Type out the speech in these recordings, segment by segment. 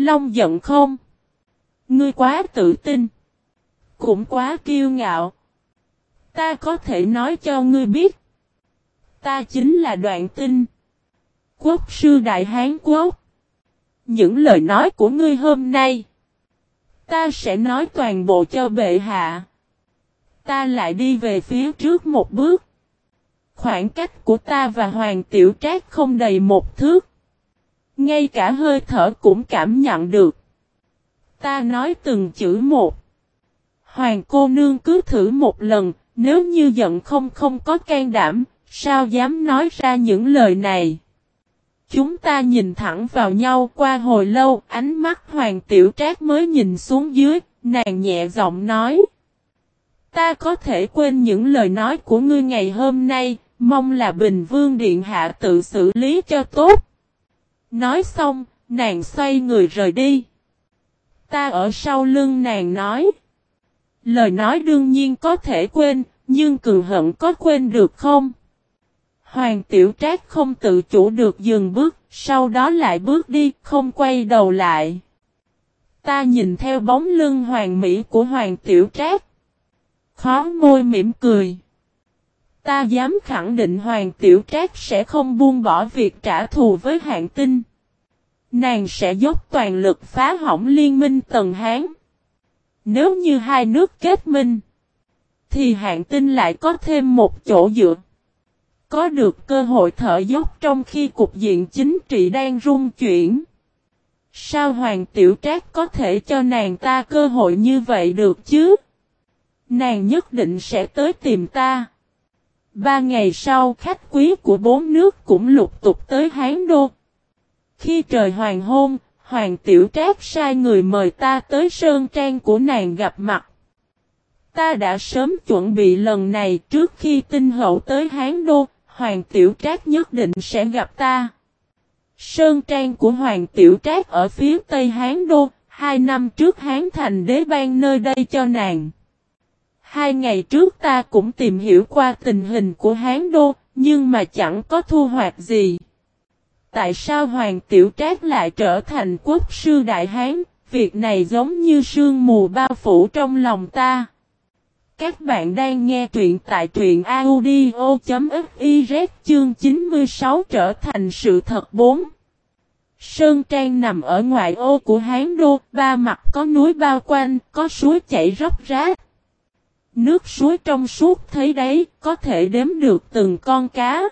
Long giận không? Ngươi quá tự tin. Cũng quá kiêu ngạo. Ta có thể nói cho ngươi biết. Ta chính là đoạn tinh. Quốc sư Đại Hán Quốc. Những lời nói của ngươi hôm nay. Ta sẽ nói toàn bộ cho bệ hạ. Ta lại đi về phía trước một bước. Khoảng cách của ta và Hoàng Tiểu Trác không đầy một thước. Ngay cả hơi thở cũng cảm nhận được. Ta nói từng chữ một. Hoàng cô nương cứ thử một lần, nếu như giận không không có can đảm, sao dám nói ra những lời này. Chúng ta nhìn thẳng vào nhau qua hồi lâu, ánh mắt Hoàng Tiểu Trác mới nhìn xuống dưới, nàng nhẹ giọng nói. Ta có thể quên những lời nói của ngươi ngày hôm nay, mong là Bình Vương Điện Hạ tự xử lý cho tốt. Nói xong, nàng xoay người rời đi. Ta ở sau lưng nàng nói. Lời nói đương nhiên có thể quên, nhưng cường hận có quên được không? Hoàng tiểu trác không tự chủ được dừng bước, sau đó lại bước đi, không quay đầu lại. Ta nhìn theo bóng lưng hoàng mỹ của hoàng tiểu trác. Khó môi mỉm cười. Ta dám khẳng định hoàng tiểu trác sẽ không buông bỏ việc trả thù với hạng tinh. Nàng sẽ dốc toàn lực phá hỏng liên minh Tần Hán. Nếu như hai nước kết minh, thì hạng tinh lại có thêm một chỗ dựa. Có được cơ hội thở dốc trong khi cục diện chính trị đang rung chuyển. Sao Hoàng Tiểu Trác có thể cho nàng ta cơ hội như vậy được chứ? Nàng nhất định sẽ tới tìm ta. Ba ngày sau khách quý của bốn nước cũng lục tục tới Hán Đô. Khi trời hoàng hôn, Hoàng Tiểu Trác sai người mời ta tới sơn trang của nàng gặp mặt. Ta đã sớm chuẩn bị lần này trước khi tinh hậu tới Hán Đô, Hoàng Tiểu Trác nhất định sẽ gặp ta. Sơn trang của Hoàng Tiểu Trác ở phía Tây Hán Đô, hai năm trước Hán thành đế ban nơi đây cho nàng. Hai ngày trước ta cũng tìm hiểu qua tình hình của Hán Đô, nhưng mà chẳng có thu hoạch gì. Tại sao Hoàng Tiểu Trác lại trở thành quốc sư Đại Hán? Việc này giống như sương mù bao phủ trong lòng ta. Các bạn đang nghe truyện tại truyện audio.fiz chương 96 trở thành sự thật 4. Sơn Trang nằm ở ngoại ô của Hán Đô, ba mặt có núi bao quanh, có suối chảy róc rách. Nước suối trong suốt thấy đấy, có thể đếm được từng con cá.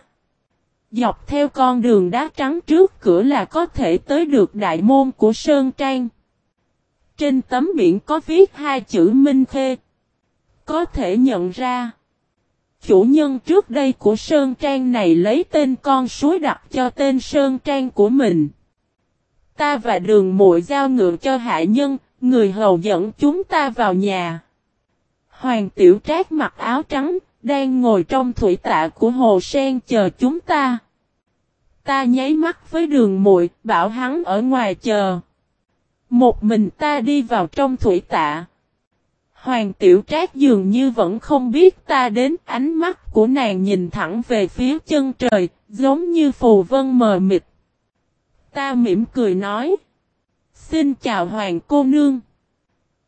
Dọc theo con đường đá trắng trước cửa là có thể tới được đại môn của Sơn Trang. Trên tấm biển có viết hai chữ Minh Khê. Có thể nhận ra. Chủ nhân trước đây của Sơn Trang này lấy tên con suối đặt cho tên Sơn Trang của mình. Ta và đường muội giao ngựa cho hạ nhân, người hầu dẫn chúng ta vào nhà. Hoàng tiểu trác mặc áo trắng, đang ngồi trong thủy tạ của hồ sen chờ chúng ta. Ta nháy mắt với đường muội bảo hắn ở ngoài chờ. Một mình ta đi vào trong thủy tạ. Hoàng tiểu trác dường như vẫn không biết ta đến ánh mắt của nàng nhìn thẳng về phía chân trời, giống như phù vân mờ mịt. Ta mỉm cười nói. Xin chào Hoàng cô nương.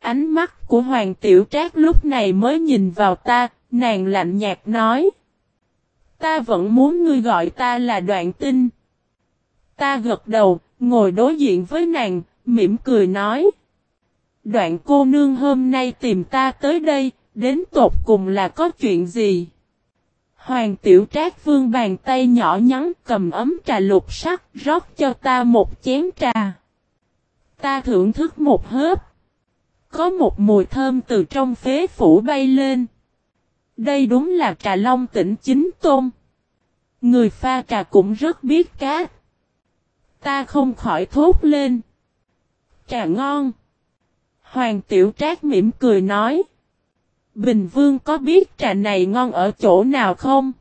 Ánh mắt của Hoàng tiểu trác lúc này mới nhìn vào ta, nàng lạnh nhạt nói. Ta vẫn muốn ngươi gọi ta là đoạn tinh. Ta gật đầu, ngồi đối diện với nàng, mỉm cười nói. Đoạn cô nương hôm nay tìm ta tới đây, đến tột cùng là có chuyện gì? Hoàng tiểu trác vương bàn tay nhỏ nhắn cầm ấm trà lục sắc rót cho ta một chén trà. Ta thưởng thức một hớp. Có một mùi thơm từ trong phế phủ bay lên. Đây đúng là trà long tỉnh chính tôm. Người pha trà cũng rất biết cá. Ta không khỏi thốt lên. Trà ngon. Hoàng tiểu trác mỉm cười nói. Bình vương có biết trà này ngon ở chỗ nào không?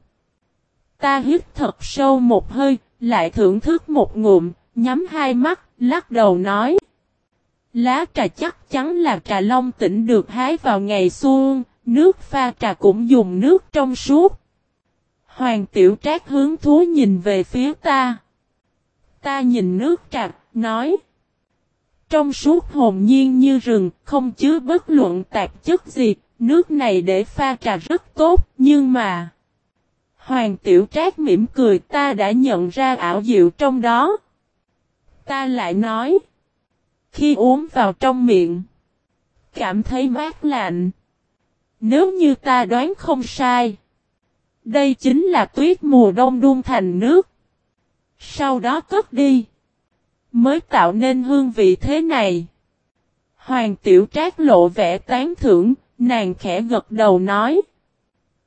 Ta hít thật sâu một hơi, lại thưởng thức một ngụm, nhắm hai mắt, lắc đầu nói. Lá trà chắc chắn là trà long tỉnh được hái vào ngày xuân, nước pha trà cũng dùng nước trong suốt. Hoàng tiểu trác hướng thú nhìn về phía ta. Ta nhìn nước trà, nói. Trong suốt hồn nhiên như rừng, không chứa bất luận tạp chất gì, nước này để pha trà rất tốt, nhưng mà... Hoàng tiểu trác mỉm cười ta đã nhận ra ảo diệu trong đó. Ta lại nói. Khi uống vào trong miệng. Cảm thấy mát lạnh. Nếu như ta đoán không sai. Đây chính là tuyết mùa đông đun thành nước. Sau đó cất đi. Mới tạo nên hương vị thế này. Hoàng tiểu trác lộ vẻ tán thưởng, nàng khẽ gật đầu nói.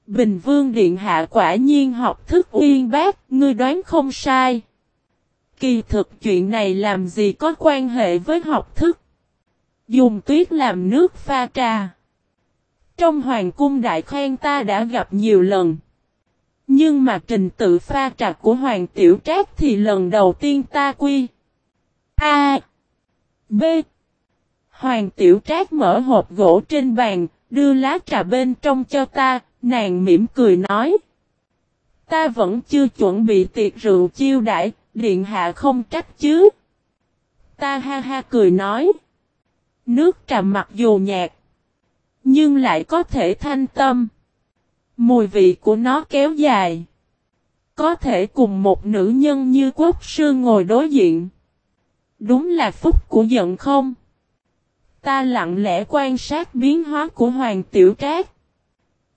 Bình Vương Điện Hạ quả nhiên học thức uyên bác, ngươi đoán không sai. Kỳ thực chuyện này làm gì có quan hệ với học thức. Dùng tuyết làm nước pha trà. Trong hoàng cung đại khen ta đã gặp nhiều lần. Nhưng mà trình tự pha trà của hoàng tiểu trác thì lần đầu tiên ta quy. A. B. Hoàng tiểu trác mở hộp gỗ trên bàn, đưa lá trà bên trong cho ta, nàng mỉm cười nói. Ta vẫn chưa chuẩn bị tiệc rượu chiêu đãi, điện hạ không trách chứ. Ta ha ha cười nói. Nước trà mặc dù nhạt, nhưng lại có thể thanh tâm. Mùi vị của nó kéo dài. Có thể cùng một nữ nhân như quốc sư ngồi đối diện. Đúng là phúc của giận không? Ta lặng lẽ quan sát biến hóa của Hoàng Tiểu Trác.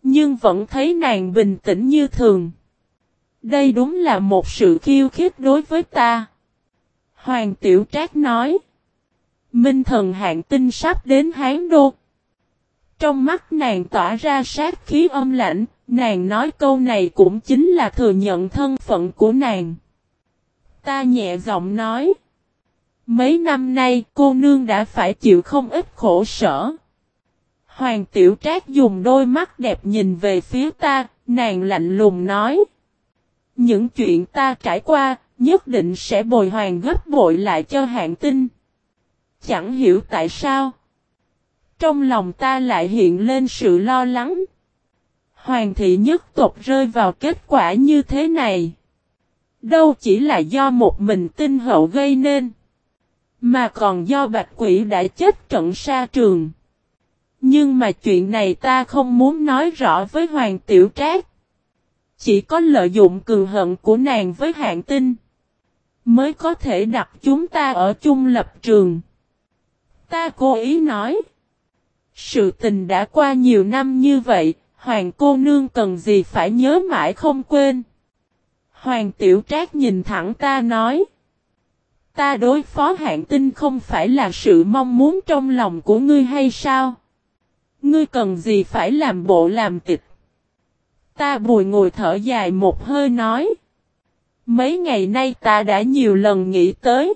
Nhưng vẫn thấy nàng bình tĩnh như thường. Đây đúng là một sự khiêu khích đối với ta. Hoàng Tiểu Trác nói. Minh thần hạng tinh sắp đến Hán Đô. Trong mắt nàng tỏa ra sát khí âm lãnh, nàng nói câu này cũng chính là thừa nhận thân phận của nàng. Ta nhẹ giọng nói. Mấy năm nay cô nương đã phải chịu không ít khổ sở. Hoàng tiểu trác dùng đôi mắt đẹp nhìn về phía ta, nàng lạnh lùng nói. Những chuyện ta trải qua, nhất định sẽ bồi hoàn gấp bội lại cho hạng tinh. Chẳng hiểu tại sao. Trong lòng ta lại hiện lên sự lo lắng. Hoàng thị nhất tộc rơi vào kết quả như thế này. Đâu chỉ là do một mình tinh hậu gây nên. Mà còn do bạch quỷ đã chết trận xa trường. Nhưng mà chuyện này ta không muốn nói rõ với Hoàng Tiểu Trác. Chỉ có lợi dụng cường hận của nàng với hạng tinh. Mới có thể đặt chúng ta ở chung lập trường. Ta cố ý nói. Sự tình đã qua nhiều năm như vậy, Hoàng cô nương cần gì phải nhớ mãi không quên. Hoàng tiểu trác nhìn thẳng ta nói. Ta đối phó hạng tinh không phải là sự mong muốn trong lòng của ngươi hay sao? Ngươi cần gì phải làm bộ làm tịch? Ta bùi ngồi thở dài một hơi nói. Mấy ngày nay ta đã nhiều lần nghĩ tới.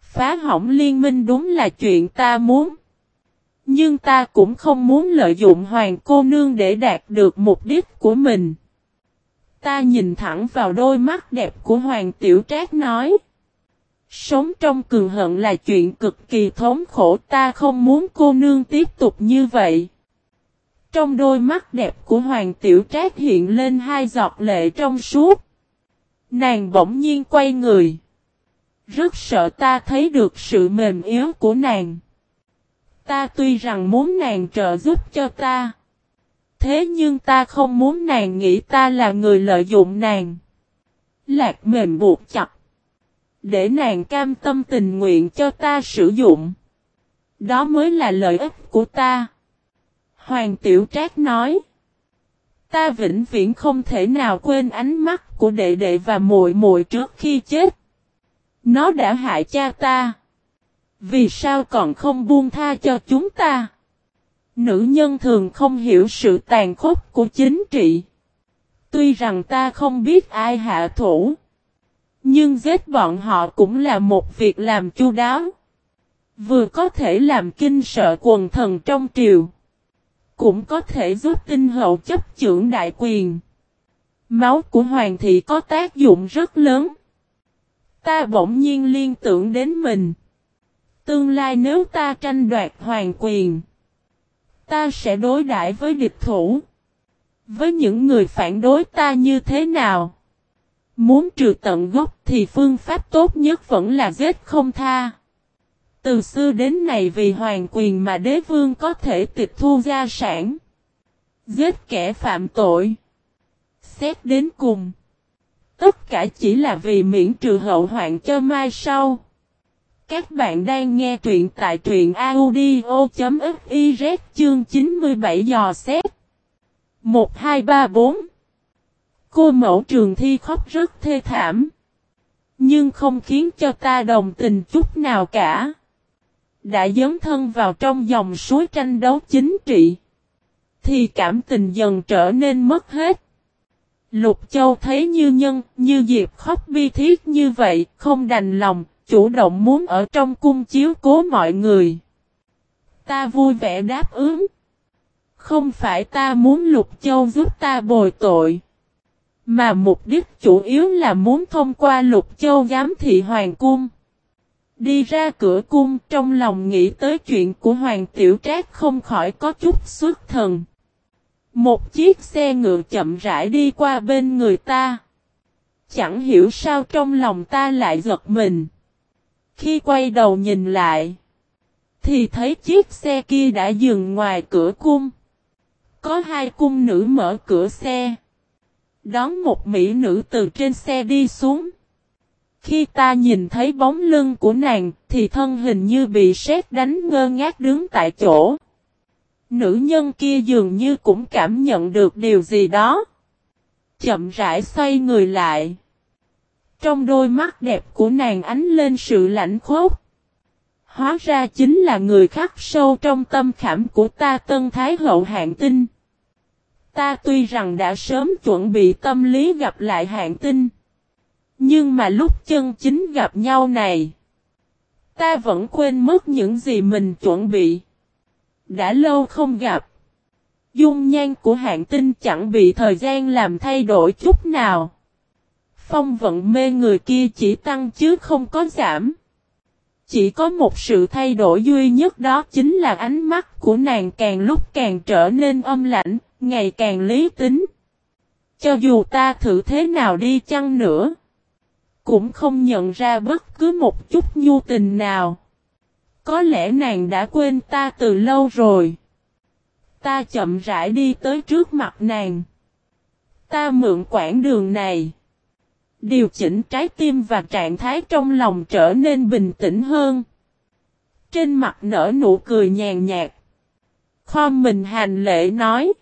Phá hỏng liên minh đúng là chuyện ta muốn. Nhưng ta cũng không muốn lợi dụng hoàng cô nương để đạt được mục đích của mình. Ta nhìn thẳng vào đôi mắt đẹp của hoàng tiểu trác nói. Sống trong cường hận là chuyện cực kỳ thống khổ, ta không muốn cô nương tiếp tục như vậy. Trong đôi mắt đẹp của Hoàng Tiểu Trác hiện lên hai giọt lệ trong suốt. Nàng bỗng nhiên quay người. Rất sợ ta thấy được sự mềm yếu của nàng. Ta tuy rằng muốn nàng trợ giúp cho ta. Thế nhưng ta không muốn nàng nghĩ ta là người lợi dụng nàng. Lạc mềm buộc chặt. Để nàng cam tâm tình nguyện cho ta sử dụng. Đó mới là lợi ích của ta. Hoàng Tiểu Trác nói. Ta vĩnh viễn không thể nào quên ánh mắt của đệ đệ và muội muội trước khi chết. Nó đã hại cha ta. Vì sao còn không buông tha cho chúng ta? Nữ nhân thường không hiểu sự tàn khốc của chính trị. Tuy rằng ta không biết ai hạ thủ. Nhưng giết bọn họ cũng là một việc làm chu đáo. Vừa có thể làm kinh sợ quần thần trong triều. Cũng có thể giúp tinh hậu chấp trưởng đại quyền. Máu của hoàng thị có tác dụng rất lớn. Ta bỗng nhiên liên tưởng đến mình. Tương lai nếu ta tranh đoạt hoàng quyền. Ta sẽ đối đãi với địch thủ. Với những người phản đối ta như thế nào? Muốn trừ tận gốc thì phương pháp tốt nhất vẫn là giết không tha. Từ xưa đến nay vì hoàng quyền mà đế vương có thể tịch thu gia sản. Giết kẻ phạm tội. Xét đến cùng. Tất cả chỉ là vì miễn trừ hậu hoạn cho mai sau. Các bạn đang nghe truyện tại truyện audio.fiz chương 97 dò xét. 1, 2, 3, 4 Cô mẫu trường thi khóc rất thê thảm. Nhưng không khiến cho ta đồng tình chút nào cả. Đã dấn thân vào trong dòng suối tranh đấu chính trị. Thì cảm tình dần trở nên mất hết. Lục Châu thấy như nhân, như Diệp khóc bi thiết như vậy, không đành lòng, chủ động muốn ở trong cung chiếu cố mọi người. Ta vui vẻ đáp ứng. Không phải ta muốn Lục Châu giúp ta bồi tội. Mà mục đích chủ yếu là muốn thông qua Lục Châu giám thị Hoàng Cung. Đi ra cửa cung, trong lòng nghĩ tới chuyện của Hoàng Tiểu Trác không khỏi có chút xuất thần. Một chiếc xe ngựa chậm rãi đi qua bên người ta. Chẳng hiểu sao trong lòng ta lại giật mình. Khi quay đầu nhìn lại. Thì thấy chiếc xe kia đã dừng ngoài cửa cung. Có hai cung nữ mở cửa xe. Đón một mỹ nữ từ trên xe đi xuống. Khi ta nhìn thấy bóng lưng của nàng, thì thân hình như bị sét đánh ngơ ngác đứng tại chỗ. Nữ nhân kia dường như cũng cảm nhận được điều gì đó. Chậm rãi xoay người lại. Trong đôi mắt đẹp của nàng ánh lên sự lạnh khốc. Hóa ra chính là người khắc sâu trong tâm khảm của ta Tân Thái Hậu Hạng Tinh. Ta tuy rằng đã sớm chuẩn bị tâm lý gặp lại Hạng Tinh. Nhưng mà lúc chân chính gặp nhau này. Ta vẫn quên mất những gì mình chuẩn bị. Đã lâu không gặp. Dung nhan của hạng tinh chẳng bị thời gian làm thay đổi chút nào. Phong vận mê người kia chỉ tăng chứ không có giảm. Chỉ có một sự thay đổi duy nhất đó chính là ánh mắt của nàng càng lúc càng trở nên âm lạnh, ngày càng lý tính. Cho dù ta thử thế nào đi chăng nữa, cũng không nhận ra bất cứ một chút nhu tình nào. Có lẽ nàng đã quên ta từ lâu rồi. Ta chậm rãi đi tới trước mặt nàng. Ta mượn quãng đường này. Điều chỉnh trái tim và trạng thái trong lòng trở nên bình tĩnh hơn. Trên mặt nở nụ cười nhàn nhạt. Kho mình hành lễ nói.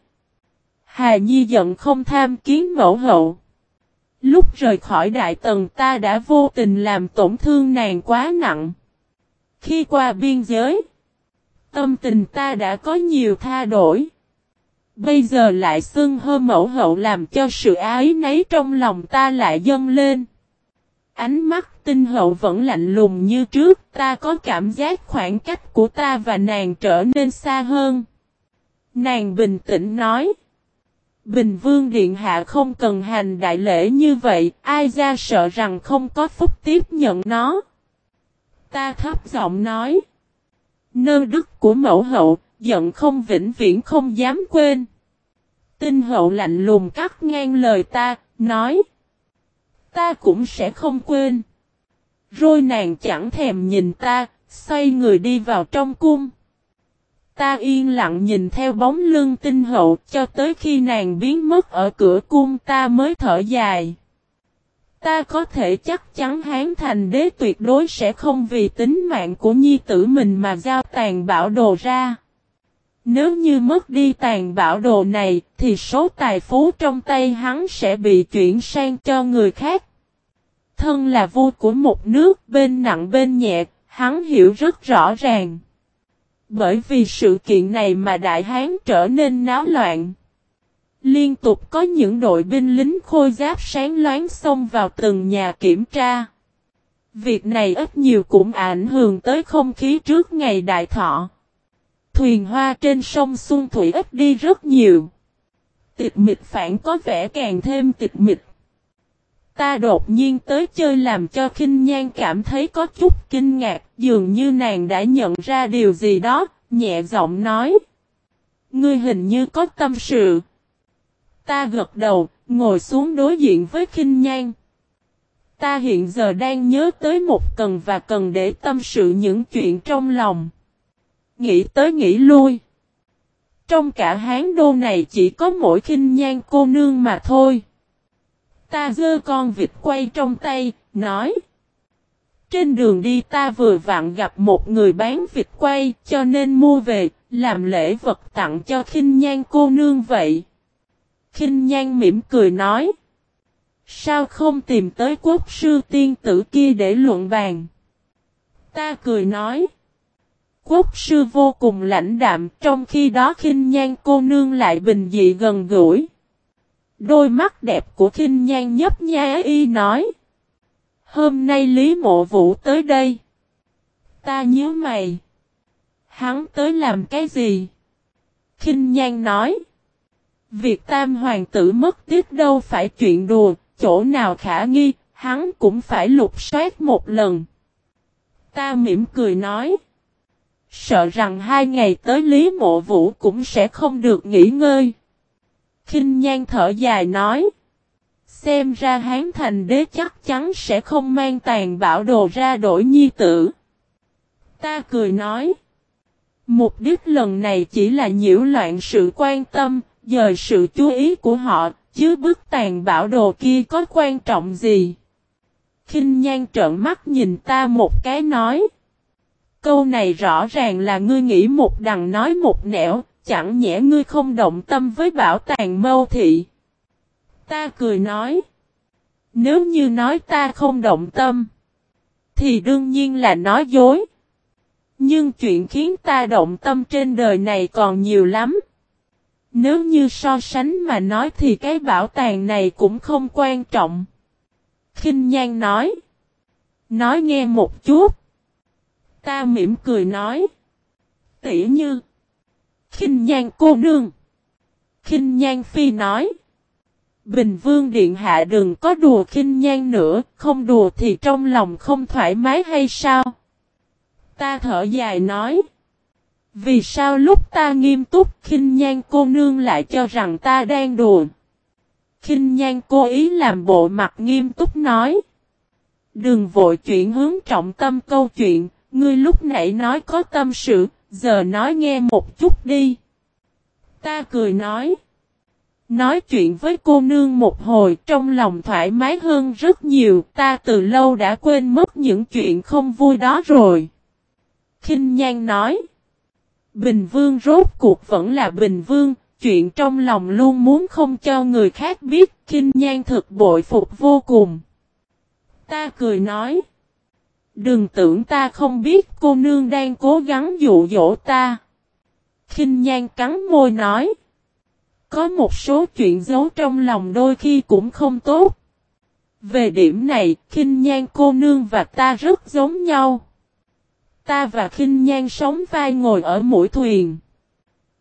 Hà Nhi giận không tham kiến mẫu hậu. Lúc rời khỏi đại tần ta đã vô tình làm tổn thương nàng quá nặng. Khi qua biên giới, tâm tình ta đã có nhiều tha đổi. Bây giờ lại xưng hơ mẫu hậu làm cho sự ái nấy trong lòng ta lại dâng lên. Ánh mắt tinh hậu vẫn lạnh lùng như trước, ta có cảm giác khoảng cách của ta và nàng trở nên xa hơn. Nàng bình tĩnh nói. Bình Vương Điện Hạ không cần hành đại lễ như vậy, ai ra sợ rằng không có phúc tiếp nhận nó. Ta thấp giọng nói. Nơ đức của mẫu hậu, giận không vĩnh viễn không dám quên. Tinh hậu lạnh lùng cắt ngang lời ta, nói. Ta cũng sẽ không quên. Rồi nàng chẳng thèm nhìn ta, xoay người đi vào trong cung. Ta yên lặng nhìn theo bóng lưng tinh hậu cho tới khi nàng biến mất ở cửa cung ta mới thở dài. Ta có thể chắc chắn Hán Thành đế tuyệt đối sẽ không vì tính mạng của nhi tử mình mà giao tàn bảo đồ ra. Nếu như mất đi tàn bảo đồ này, thì số tài phú trong tay hắn sẽ bị chuyển sang cho người khác. Thân là vua của một nước bên nặng bên nhẹ, hắn hiểu rất rõ ràng. Bởi vì sự kiện này mà Đại Hán trở nên náo loạn. Liên tục có những đội binh lính khôi giáp sáng loáng xông vào từng nhà kiểm tra. Việc này ít nhiều cũng ảnh hưởng tới không khí trước ngày đại thọ. Thuyền hoa trên sông Xuân Thủy ít đi rất nhiều. Tịch mịch phản có vẻ càng thêm tịch mịch. Ta đột nhiên tới chơi làm cho khinh nhan cảm thấy có chút kinh ngạc, dường như nàng đã nhận ra điều gì đó, nhẹ giọng nói. Ngươi hình như có tâm sự. Ta gật đầu, ngồi xuống đối diện với khinh nhan. Ta hiện giờ đang nhớ tới một cần và cần để tâm sự những chuyện trong lòng. Nghĩ tới nghĩ lui. Trong cả hán đô này chỉ có mỗi khinh nhan cô nương mà thôi. Ta dơ con vịt quay trong tay, nói. Trên đường đi ta vừa vặn gặp một người bán vịt quay cho nên mua về, làm lễ vật tặng cho khinh nhan cô nương vậy. Khinh nhan mỉm cười nói. Sao không tìm tới quốc sư tiên tử kia để luận bàn? Ta cười nói. Quốc sư vô cùng lãnh đạm trong khi đó khinh nhan cô nương lại bình dị gần gũi. Đôi mắt đẹp của khinh nhan nhấp nhá y nói. Hôm nay Lý Mộ Vũ tới đây. Ta nhớ mày. Hắn tới làm cái gì? Kinh Nhan nói. Việc tam hoàng tử mất tiếc đâu phải chuyện đùa, chỗ nào khả nghi, hắn cũng phải lục soát một lần. Ta mỉm cười nói. Sợ rằng hai ngày tới Lý Mộ Vũ cũng sẽ không được nghỉ ngơi. Kinh Nhan thở dài nói. Xem ra Hán Thành Đế chắc chắn sẽ không mang tàn bảo đồ ra đổi nhi tử. Ta cười nói. Mục đích lần này chỉ là nhiễu loạn sự quan tâm, dời sự chú ý của họ, chứ bức tàn bảo đồ kia có quan trọng gì. Kinh nhan trợn mắt nhìn ta một cái nói. Câu này rõ ràng là ngươi nghĩ một đằng nói một nẻo, chẳng nhẽ ngươi không động tâm với bảo tàng mâu thị. Ta cười nói. Nếu như nói ta không động tâm, thì đương nhiên là nói dối. Nhưng chuyện khiến ta động tâm trên đời này còn nhiều lắm. Nếu như so sánh mà nói thì cái bảo tàng này cũng không quan trọng. Kinh Nhan nói. Nói nghe một chút. Ta mỉm cười nói. Tỉ như. Kinh Nhan cô nương. Kinh Nhan phi nói. Bình Vương Điện Hạ đừng có đùa Kinh Nhan nữa, không đùa thì trong lòng không thoải mái hay sao? Ta thở dài nói. Vì sao lúc ta nghiêm túc khinh nhan cô nương lại cho rằng ta đang đùa? Khinh nhan cô ý làm bộ mặt nghiêm túc nói. Đừng vội chuyển hướng trọng tâm câu chuyện, ngươi lúc nãy nói có tâm sự, giờ nói nghe một chút đi. Ta cười nói. Nói chuyện với cô nương một hồi trong lòng thoải mái hơn rất nhiều, ta từ lâu đã quên mất những chuyện không vui đó rồi kinh nhan nói. Bình Vương rốt cuộc vẫn là Bình Vương, chuyện trong lòng luôn muốn không cho người khác biết, kinh nhan thực bội phục vô cùng. Ta cười nói. Đừng tưởng ta không biết cô nương đang cố gắng dụ dỗ ta. kinh nhan cắn môi nói. Có một số chuyện giấu trong lòng đôi khi cũng không tốt. Về điểm này, khinh nhan cô nương và ta rất giống nhau. Ta và khinh nhan sống vai ngồi ở mũi thuyền.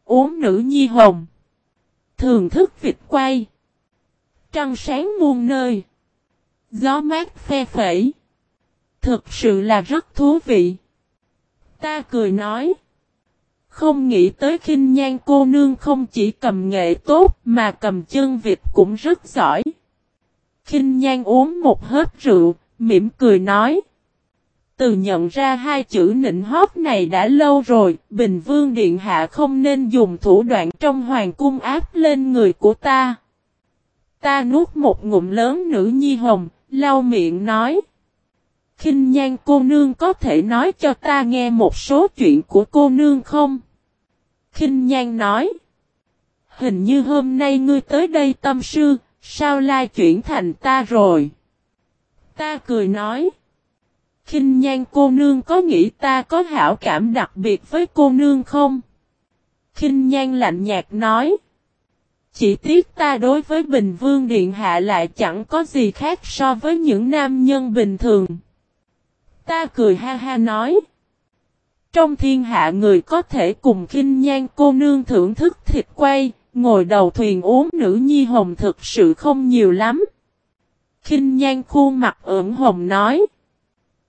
Uống nữ nhi hồng. Thường thức vịt quay. Trăng sáng muôn nơi. Gió mát phe phẩy. Thực sự là rất thú vị. Ta cười nói. Không nghĩ tới khinh nhan cô nương không chỉ cầm nghệ tốt mà cầm chân vịt cũng rất giỏi. Khinh nhan uống một hớp rượu, mỉm cười nói. Từ nhận ra hai chữ nịnh hót này đã lâu rồi, Bình Vương Điện Hạ không nên dùng thủ đoạn trong hoàng cung áp lên người của ta. Ta nuốt một ngụm lớn nữ nhi hồng, lau miệng nói kinh nhan cô nương có thể nói cho ta nghe một số chuyện của cô nương không? kinh nhan nói. Hình như hôm nay ngươi tới đây tâm sư, sao lai chuyển thành ta rồi? Ta cười nói khinh nhan cô nương có nghĩ ta có hảo cảm đặc biệt với cô nương không? khinh nhan lạnh nhạt nói. Chỉ tiếc ta đối với Bình Vương Điện Hạ lại chẳng có gì khác so với những nam nhân bình thường. Ta cười ha ha nói. Trong thiên hạ người có thể cùng kinh nhan cô nương thưởng thức thịt quay, ngồi đầu thuyền uống nữ nhi hồng thực sự không nhiều lắm. kinh nhan khuôn mặt ửng hồng nói.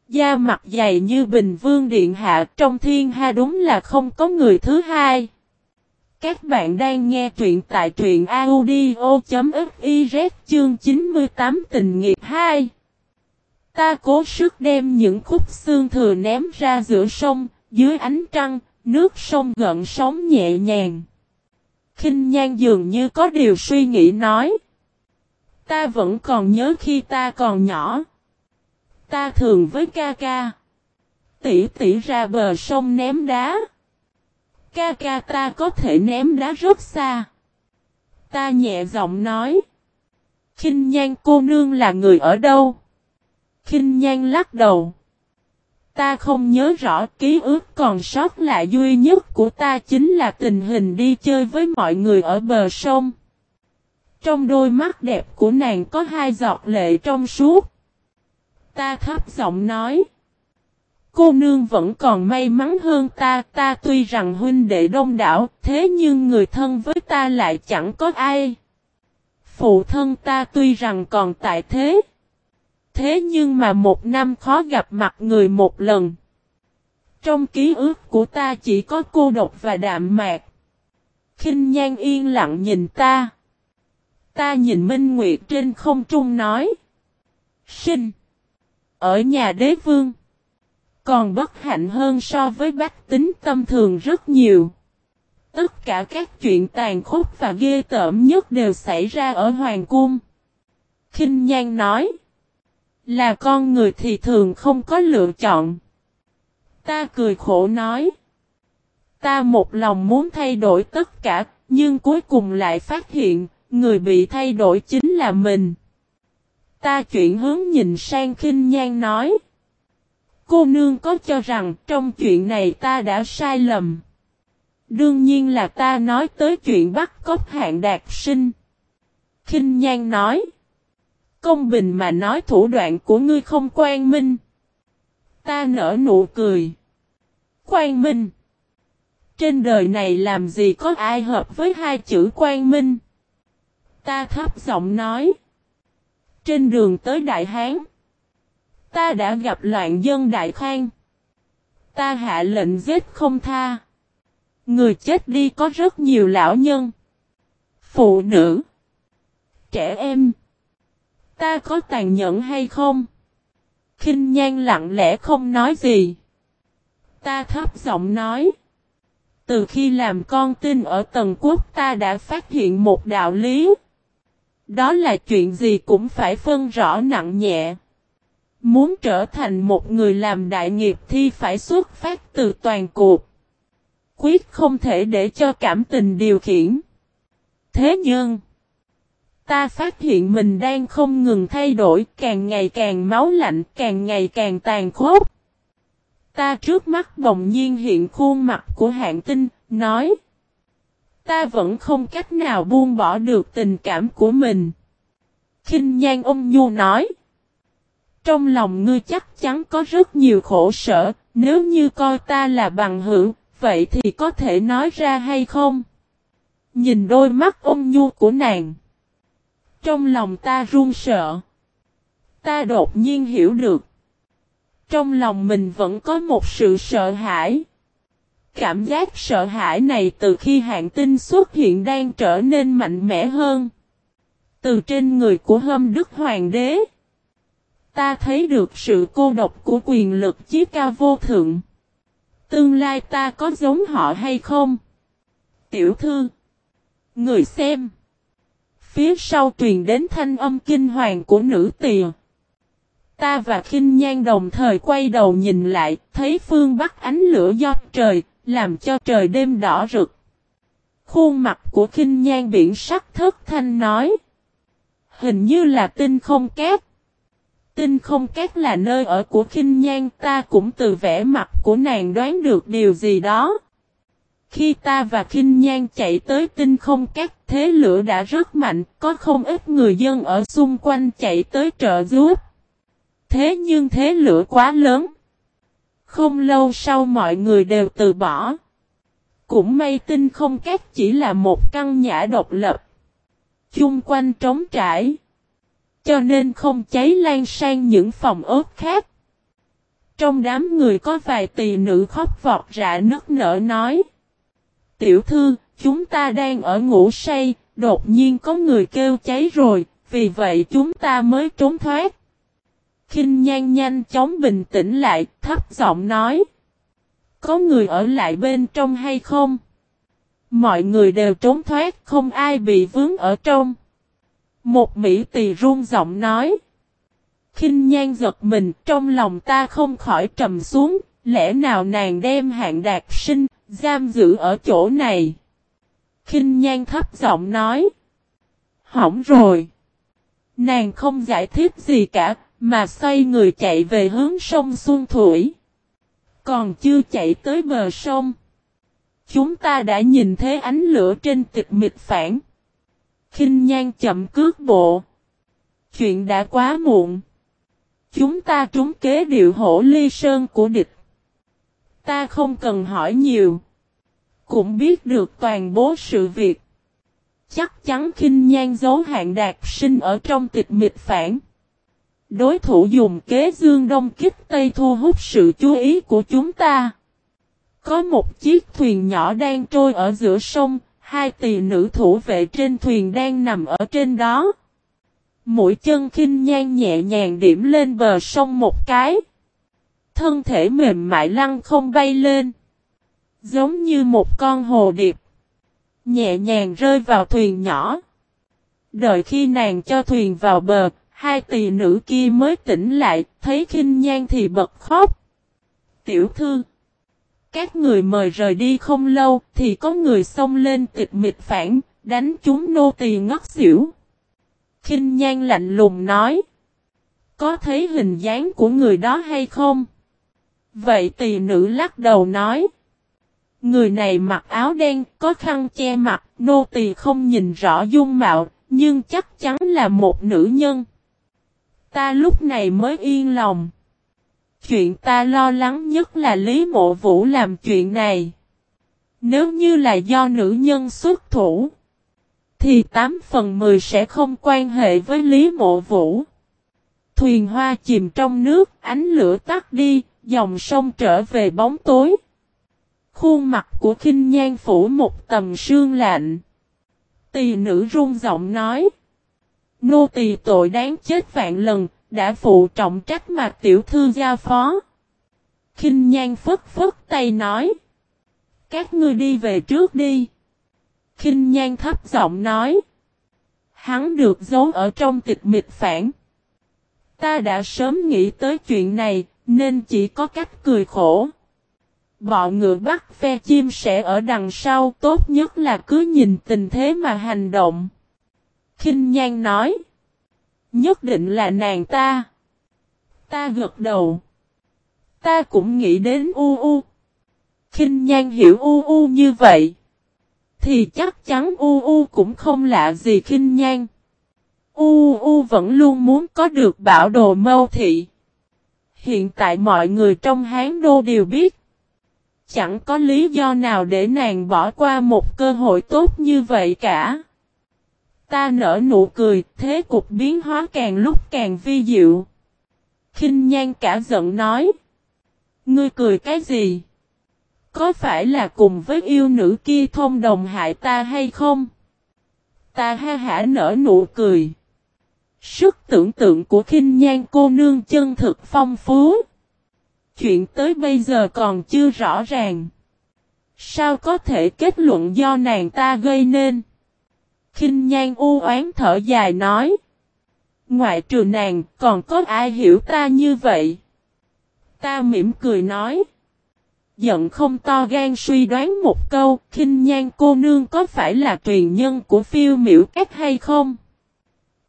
Da mặt dày như Bình Vương Điện Hạ trong thiên ha đúng là không có người thứ hai. Các bạn đang nghe truyện tại truyện audio.fiz chương 98 tình nghiệp 2. Ta cố sức đem những khúc xương thừa ném ra giữa sông, dưới ánh trăng, nước sông gợn sóng nhẹ nhàng. Kinh nhan dường như có điều suy nghĩ nói. Ta vẫn còn nhớ khi ta còn nhỏ. Ta thường với ca ca. Tỷ tỷ ra bờ sông ném đá. Ca ca ta có thể ném đá rất xa. Ta nhẹ giọng nói. Kinh nhan cô nương là người ở đâu? Kinh nhan lắc đầu. Ta không nhớ rõ ký ức còn sót lại duy nhất của ta chính là tình hình đi chơi với mọi người ở bờ sông. Trong đôi mắt đẹp của nàng có hai giọt lệ trong suốt. Ta thấp giọng nói. Cô nương vẫn còn may mắn hơn ta, ta tuy rằng huynh đệ đông đảo, thế nhưng người thân với ta lại chẳng có ai. Phụ thân ta tuy rằng còn tại thế. Thế nhưng mà một năm khó gặp mặt người một lần. Trong ký ức của ta chỉ có cô độc và đạm mạc. kinh nhan yên lặng nhìn ta. Ta nhìn Minh Nguyệt trên không trung nói. Sinh. Ở nhà đế vương. Còn bất hạnh hơn so với bách tính tâm thường rất nhiều. Tất cả các chuyện tàn khốc và ghê tởm nhất đều xảy ra ở Hoàng Cung. kinh Nhan nói. Là con người thì thường không có lựa chọn. Ta cười khổ nói. Ta một lòng muốn thay đổi tất cả, nhưng cuối cùng lại phát hiện, người bị thay đổi chính là mình. Ta chuyển hướng nhìn sang khinh nhan nói. Cô nương có cho rằng trong chuyện này ta đã sai lầm. Đương nhiên là ta nói tới chuyện bắt cóc hạng đạt sinh. Kinh nhan nói. Công bình mà nói thủ đoạn của ngươi không quan minh. Ta nở nụ cười. Quan minh. Trên đời này làm gì có ai hợp với hai chữ quan minh. Ta thấp giọng nói. Trên đường tới Đại Hán. Ta đã gặp loạn dân Đại Khang. Ta hạ lệnh giết không tha. Người chết đi có rất nhiều lão nhân. Phụ nữ. Trẻ em. Ta có tàn nhẫn hay không? Kinh nhan lặng lẽ không nói gì. Ta thấp giọng nói. Từ khi làm con tin ở tầng quốc ta đã phát hiện một đạo lý. Đó là chuyện gì cũng phải phân rõ nặng nhẹ. Muốn trở thành một người làm đại nghiệp thì phải xuất phát từ toàn cuộc. Quyết không thể để cho cảm tình điều khiển. Thế nhưng, ta phát hiện mình đang không ngừng thay đổi, càng ngày càng máu lạnh, càng ngày càng tàn khốc. Ta trước mắt bỗng nhiên hiện khuôn mặt của hạng tinh, nói. Ta vẫn không cách nào buông bỏ được tình cảm của mình. kinh nhan ông Nhu nói. Trong lòng ngươi chắc chắn có rất nhiều khổ sở, nếu như coi ta là bằng hữu, vậy thì có thể nói ra hay không? Nhìn đôi mắt ông nhu của nàng. Trong lòng ta run sợ. Ta đột nhiên hiểu được. Trong lòng mình vẫn có một sự sợ hãi. Cảm giác sợ hãi này từ khi hạng tinh xuất hiện đang trở nên mạnh mẽ hơn. Từ trên người của hâm đức hoàng đế. Ta thấy được sự cô độc của quyền lực chí cao vô thượng. Tương lai ta có giống họ hay không? Tiểu thư. Người xem. Phía sau truyền đến thanh âm kinh hoàng của nữ tìa. Ta và khinh nhan đồng thời quay đầu nhìn lại, thấy phương bắc ánh lửa do trời, làm cho trời đêm đỏ rực. Khuôn mặt của khinh nhan biển sắc thất thanh nói. Hình như là tinh không cát. Tinh không cát là nơi ở của khinh nhan ta cũng từ vẻ mặt của nàng đoán được điều gì đó. Khi ta và khinh nhan chạy tới tinh không cát thế lửa đã rất mạnh, có không ít người dân ở xung quanh chạy tới trợ giúp. Thế nhưng thế lửa quá lớn. Không lâu sau mọi người đều từ bỏ. Cũng may tinh không cát chỉ là một căn nhà độc lập. Chung quanh trống trải. Cho nên không cháy lan sang những phòng ớt khác. Trong đám người có vài tỳ nữ khóc vọt rạ nức nở nói. Tiểu thư, chúng ta đang ở ngủ say, đột nhiên có người kêu cháy rồi, vì vậy chúng ta mới trốn thoát. Kinh nhan nhanh chóng bình tĩnh lại, thấp giọng nói. Có người ở lại bên trong hay không? Mọi người đều trốn thoát, không ai bị vướng ở trong. Một Mỹ tỳ run giọng nói. Kinh nhan giật mình, trong lòng ta không khỏi trầm xuống, lẽ nào nàng đem hạng đạt sinh, giam giữ ở chỗ này. Kinh nhan thấp giọng nói. Hỏng rồi. Nàng không giải thích gì cả, mà xoay người chạy về hướng sông Xuân Thủy. Còn chưa chạy tới bờ sông. Chúng ta đã nhìn thấy ánh lửa trên tịch mịch phản. kinh nhan chậm cước bộ. Chuyện đã quá muộn. Chúng ta trúng kế điệu hổ ly sơn của địch. Ta không cần hỏi nhiều. Cũng biết được toàn bố sự việc. Chắc chắn khinh nhan dấu hạn đạt sinh ở trong tịch mịch phản. Đối thủ dùng kế dương đông kích tây thu hút sự chú ý của chúng ta. Có một chiếc thuyền nhỏ đang trôi ở giữa sông, hai tỳ nữ thủ vệ trên thuyền đang nằm ở trên đó. Mũi chân khinh nhan nhẹ nhàng điểm lên bờ sông một cái. Thân thể mềm mại lăng không bay lên. Giống như một con hồ điệp. Nhẹ nhàng rơi vào thuyền nhỏ. Đợi khi nàng cho thuyền vào bờ, hai tỳ nữ kia mới tỉnh lại, thấy khinh nhan thì bật khóc. Tiểu thư Các người mời rời đi không lâu, thì có người xông lên tịch mịch phản, đánh chúng nô tỳ ngất xỉu. Kinh nhan lạnh lùng nói. Có thấy hình dáng của người đó hay không? Vậy tỳ nữ lắc đầu nói. Người này mặc áo đen, có khăn che mặt, nô tỳ không nhìn rõ dung mạo, nhưng chắc chắn là một nữ nhân. Ta lúc này mới yên lòng. Chuyện ta lo lắng nhất là Lý Mộ Vũ làm chuyện này. Nếu như là do nữ nhân xuất thủ, thì 8 phần 10 sẽ không quan hệ với Lý Mộ Vũ. Thuyền hoa chìm trong nước, ánh lửa tắt đi, dòng sông trở về bóng tối. Khuôn mặt của khinh nhan phủ một tầm sương lạnh. Tỳ nữ run giọng nói. Nô tỳ tội đáng chết vạn lần, đã phụ trọng trách mà tiểu thư giao phó. Kinh nhan phất phất tay nói. Các ngươi đi về trước đi. Kinh nhan thấp giọng nói. Hắn được giấu ở trong tịch mịch phản. Ta đã sớm nghĩ tới chuyện này, nên chỉ có cách cười khổ. Bọn ngựa bắt phe chim sẽ ở đằng sau, tốt nhất là cứ nhìn tình thế mà hành động. Kinh nhan nói. Nhất định là nàng ta. Ta gật đầu. Ta cũng nghĩ đến u u. Kinh nhan hiểu u u như vậy. Thì chắc chắn u u cũng không lạ gì kinh nhan. U u vẫn luôn muốn có được bảo đồ mâu thị. Hiện tại mọi người trong Hán Đô đều biết. Chẳng có lý do nào để nàng bỏ qua một cơ hội tốt như vậy cả. Ta nở nụ cười, thế cục biến hóa càng lúc càng vi diệu. Kinh nhan cả giận nói. Ngươi cười cái gì? Có phải là cùng với yêu nữ kia thông đồng hại ta hay không? Ta ha hả nở nụ cười. Sức tưởng tượng của khinh nhan cô nương chân thực phong phú. Chuyện tới bây giờ còn chưa rõ ràng. Sao có thể kết luận do nàng ta gây nên? Kinh nhan u oán thở dài nói. Ngoại trừ nàng, còn có ai hiểu ta như vậy? Ta mỉm cười nói. Giận không to gan suy đoán một câu, khinh nhan cô nương có phải là truyền nhân của phiêu miễu cách hay không?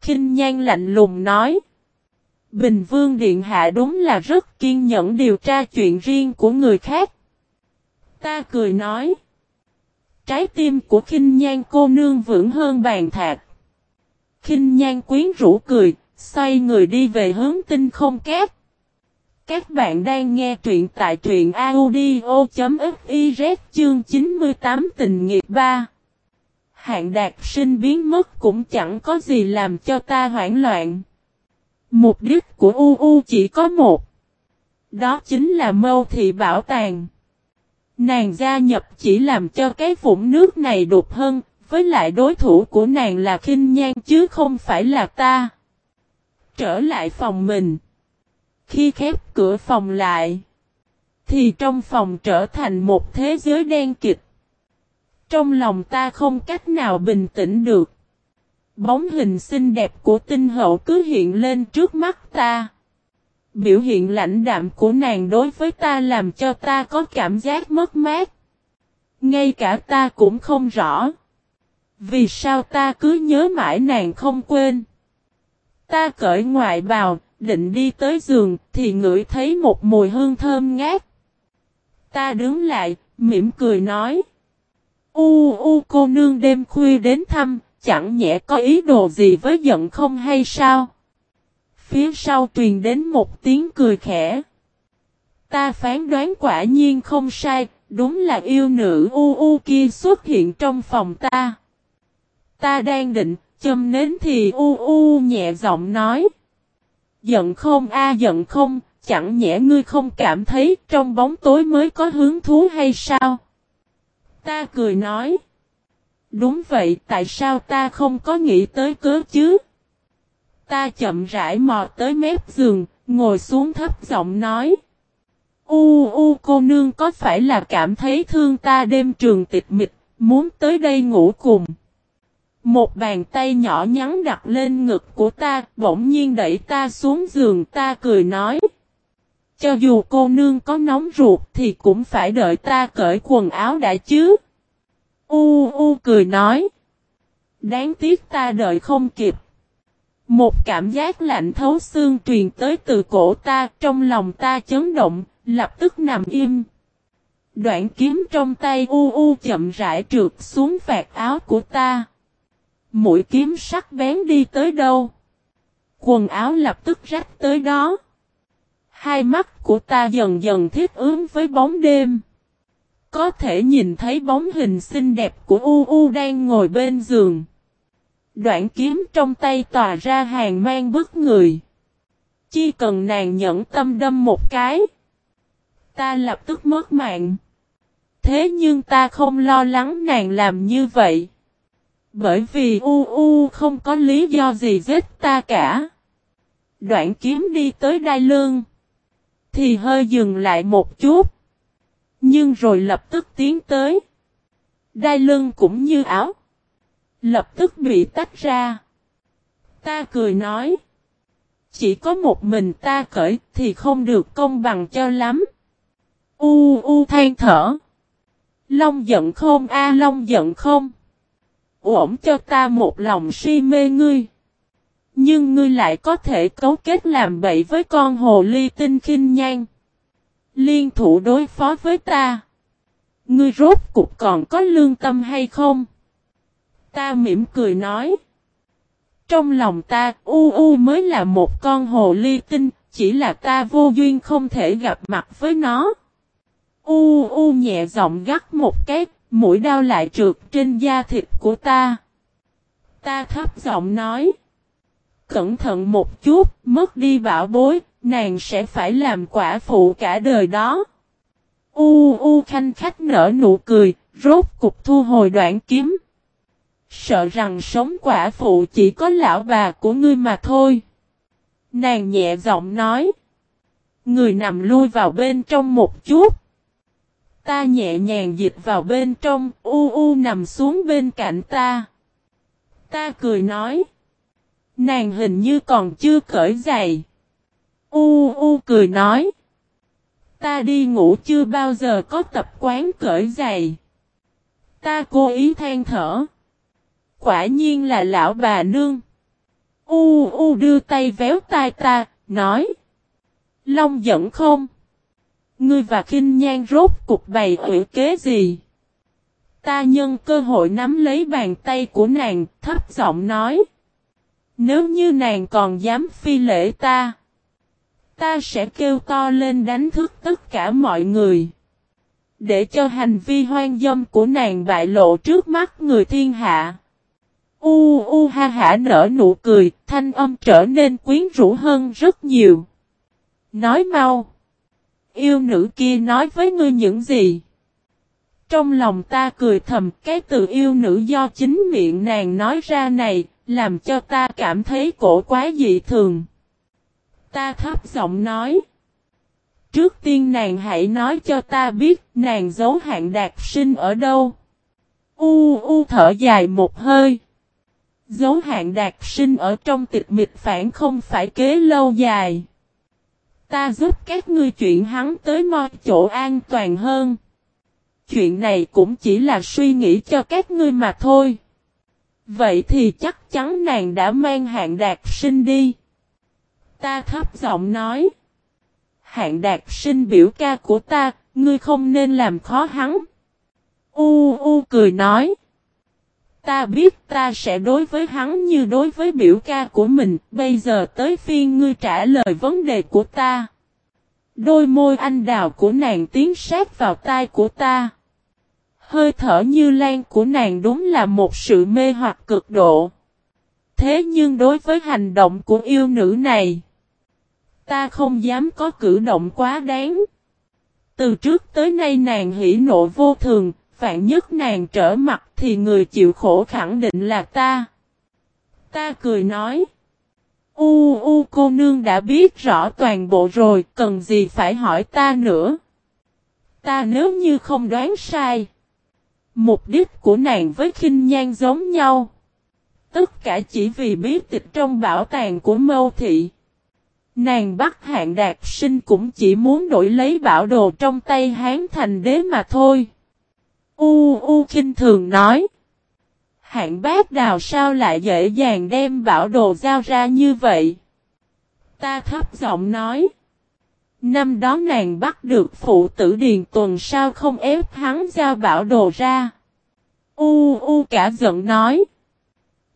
Kinh nhan lạnh lùng nói. Bình Vương Điện Hạ đúng là rất kiên nhẫn điều tra chuyện riêng của người khác. Ta cười nói. Trái tim của khinh nhan cô nương vững hơn bàn thạc. Khinh nhan quyến rũ cười, xoay người đi về hướng tinh không kép. Các bạn đang nghe truyện tại truyện audio.fiz chương 98 tình nghiệp 3. Hạng đạt sinh biến mất cũng chẳng có gì làm cho ta hoảng loạn. Mục đích của UU chỉ có một. Đó chính là mâu thị bảo tàng. Nàng gia nhập chỉ làm cho cái vũng nước này đục hơn, với lại đối thủ của nàng là khinh nhan chứ không phải là ta. Trở lại phòng mình. Khi khép cửa phòng lại, thì trong phòng trở thành một thế giới đen kịch. Trong lòng ta không cách nào bình tĩnh được. Bóng hình xinh đẹp của tinh hậu cứ hiện lên trước mắt ta. Biểu hiện lãnh đạm của nàng đối với ta làm cho ta có cảm giác mất mát. Ngay cả ta cũng không rõ. Vì sao ta cứ nhớ mãi nàng không quên. Ta cởi ngoại bào, định đi tới giường thì ngửi thấy một mùi hương thơm ngát. Ta đứng lại, mỉm cười nói. U u cô nương đêm khuya đến thăm, chẳng nhẽ có ý đồ gì với giận không hay sao? Phía sau truyền đến một tiếng cười khẽ. Ta phán đoán quả nhiên không sai, đúng là yêu nữ u u kia xuất hiện trong phòng ta. Ta đang định, châm nến thì u u nhẹ giọng nói. Giận không a giận không, chẳng nhẽ ngươi không cảm thấy trong bóng tối mới có hứng thú hay sao? Ta cười nói. Đúng vậy, tại sao ta không có nghĩ tới cớ chứ? Ta chậm rãi mò tới mép giường, ngồi xuống thấp giọng nói. U u cô nương có phải là cảm thấy thương ta đêm trường tịch mịch, muốn tới đây ngủ cùng? Một bàn tay nhỏ nhắn đặt lên ngực của ta, bỗng nhiên đẩy ta xuống giường ta cười nói. Cho dù cô nương có nóng ruột thì cũng phải đợi ta cởi quần áo đã chứ. U u cười nói. Đáng tiếc ta đợi không kịp. Một cảm giác lạnh thấu xương truyền tới từ cổ ta trong lòng ta chấn động, lập tức nằm im. Đoạn kiếm trong tay u u chậm rãi trượt xuống vạt áo của ta. Mũi kiếm sắc bén đi tới đâu. Quần áo lập tức rách tới đó. Hai mắt của ta dần dần thiết ướm với bóng đêm. Có thể nhìn thấy bóng hình xinh đẹp của U U đang ngồi bên giường. Đoạn kiếm trong tay tỏa ra hàng mang bức người. Chỉ cần nàng nhẫn tâm đâm một cái. Ta lập tức mất mạng. Thế nhưng ta không lo lắng nàng làm như vậy. Bởi vì U U không có lý do gì giết ta cả. Đoạn kiếm đi tới đai lương. Thì hơi dừng lại một chút. Nhưng rồi lập tức tiến tới. Đai lưng cũng như áo. Lập tức bị tách ra. Ta cười nói. Chỉ có một mình ta cởi thì không được công bằng cho lắm. U u, than thở. Long giận không a, long giận không. Ổn cho ta một lòng si mê ngươi. Nhưng ngươi lại có thể cấu kết làm bậy với con hồ ly tinh khinh nhan. Liên thủ đối phó với ta. Ngươi rốt cục còn có lương tâm hay không? Ta mỉm cười nói. Trong lòng ta, u u mới là một con hồ ly tinh, chỉ là ta vô duyên không thể gặp mặt với nó. U u nhẹ giọng gắt một cái, mũi đau lại trượt trên da thịt của ta. Ta thấp giọng nói. Cẩn thận một chút, mất đi bảo bối, nàng sẽ phải làm quả phụ cả đời đó. U u khanh khách nở nụ cười, rốt cục thu hồi đoạn kiếm. Sợ rằng sống quả phụ chỉ có lão bà của ngươi mà thôi. Nàng nhẹ giọng nói. Người nằm lui vào bên trong một chút. Ta nhẹ nhàng dịch vào bên trong, u u nằm xuống bên cạnh ta. Ta cười nói. Nàng hình như còn chưa cởi giày. U u cười nói. Ta đi ngủ chưa bao giờ có tập quán cởi giày. Ta cố ý than thở. Quả nhiên là lão bà nương. U u đưa tay véo tai ta, nói. Long giận không? Ngươi và kinh nhan rốt cục bày ủy kế gì? Ta nhân cơ hội nắm lấy bàn tay của nàng, thấp giọng nói. Nếu như nàng còn dám phi lễ ta. Ta sẽ kêu to lên đánh thức tất cả mọi người. Để cho hành vi hoang dâm của nàng bại lộ trước mắt người thiên hạ. U u ha hả nở nụ cười, thanh âm trở nên quyến rũ hơn rất nhiều. Nói mau. Yêu nữ kia nói với ngươi những gì? Trong lòng ta cười thầm cái từ yêu nữ do chính miệng nàng nói ra này, làm cho ta cảm thấy cổ quá dị thường. Ta thấp giọng nói. Trước tiên nàng hãy nói cho ta biết nàng giấu hạng đạt sinh ở đâu. U u thở dài một hơi. Dấu hạn đạt sinh ở trong tịch mịch phản không phải kế lâu dài. Ta giúp các ngươi chuyển hắn tới mọi chỗ an toàn hơn. Chuyện này cũng chỉ là suy nghĩ cho các ngươi mà thôi. Vậy thì chắc chắn nàng đã mang hạng đạt sinh đi. Ta thấp giọng nói. Hạng đạt sinh biểu ca của ta, ngươi không nên làm khó hắn. U u cười nói. Ta biết ta sẽ đối với hắn như đối với biểu ca của mình, bây giờ tới phiên ngươi trả lời vấn đề của ta. Đôi môi anh đào của nàng tiến sát vào tai của ta. Hơi thở như lan của nàng đúng là một sự mê hoặc cực độ. Thế nhưng đối với hành động của yêu nữ này, ta không dám có cử động quá đáng. Từ trước tới nay nàng hỉ nộ vô thường, vạn nhất nàng trở mặt thì người chịu khổ khẳng định là ta. Ta cười nói. U u cô nương đã biết rõ toàn bộ rồi, cần gì phải hỏi ta nữa. Ta nếu như không đoán sai. Mục đích của nàng với khinh nhan giống nhau. Tất cả chỉ vì bí tịch trong bảo tàng của mâu thị. Nàng bắt hạng đạt sinh cũng chỉ muốn đổi lấy bảo đồ trong tay hán thành đế mà thôi. U U kinh thường nói. Hạng bác đào sao lại dễ dàng đem bảo đồ giao ra như vậy? Ta thấp giọng nói. Năm đó nàng bắt được phụ tử Điền Tuần sao không ép hắn giao bảo đồ ra? U U cả giận nói.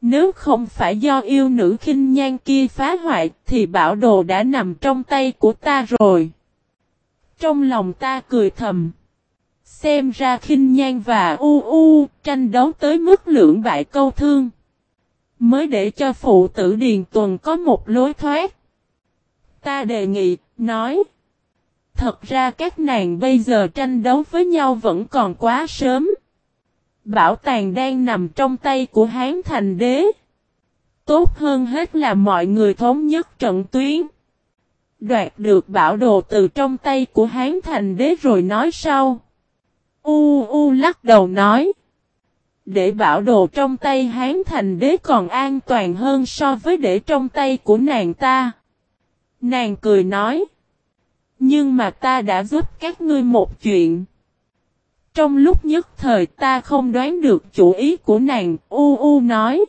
Nếu không phải do yêu nữ khinh nhan kia phá hoại thì bảo đồ đã nằm trong tay của ta rồi. Trong lòng ta cười thầm. Xem ra khinh nhan và u u tranh đấu tới mức lưỡng bại câu thương. Mới để cho phụ tử Điền Tuần có một lối thoát. Ta đề nghị, nói. Thật ra các nàng bây giờ tranh đấu với nhau vẫn còn quá sớm. Bảo tàng đang nằm trong tay của Hán Thành Đế. Tốt hơn hết là mọi người thống nhất trận tuyến. Đoạt được bảo đồ từ trong tay của Hán Thành Đế rồi nói sau. U U lắc đầu nói. Để bảo đồ trong tay Hán Thành Đế còn an toàn hơn so với để trong tay của nàng ta. Nàng cười nói. Nhưng mà ta đã giúp các ngươi một chuyện. Trong lúc nhất thời ta không đoán được chủ ý của nàng, U U nói.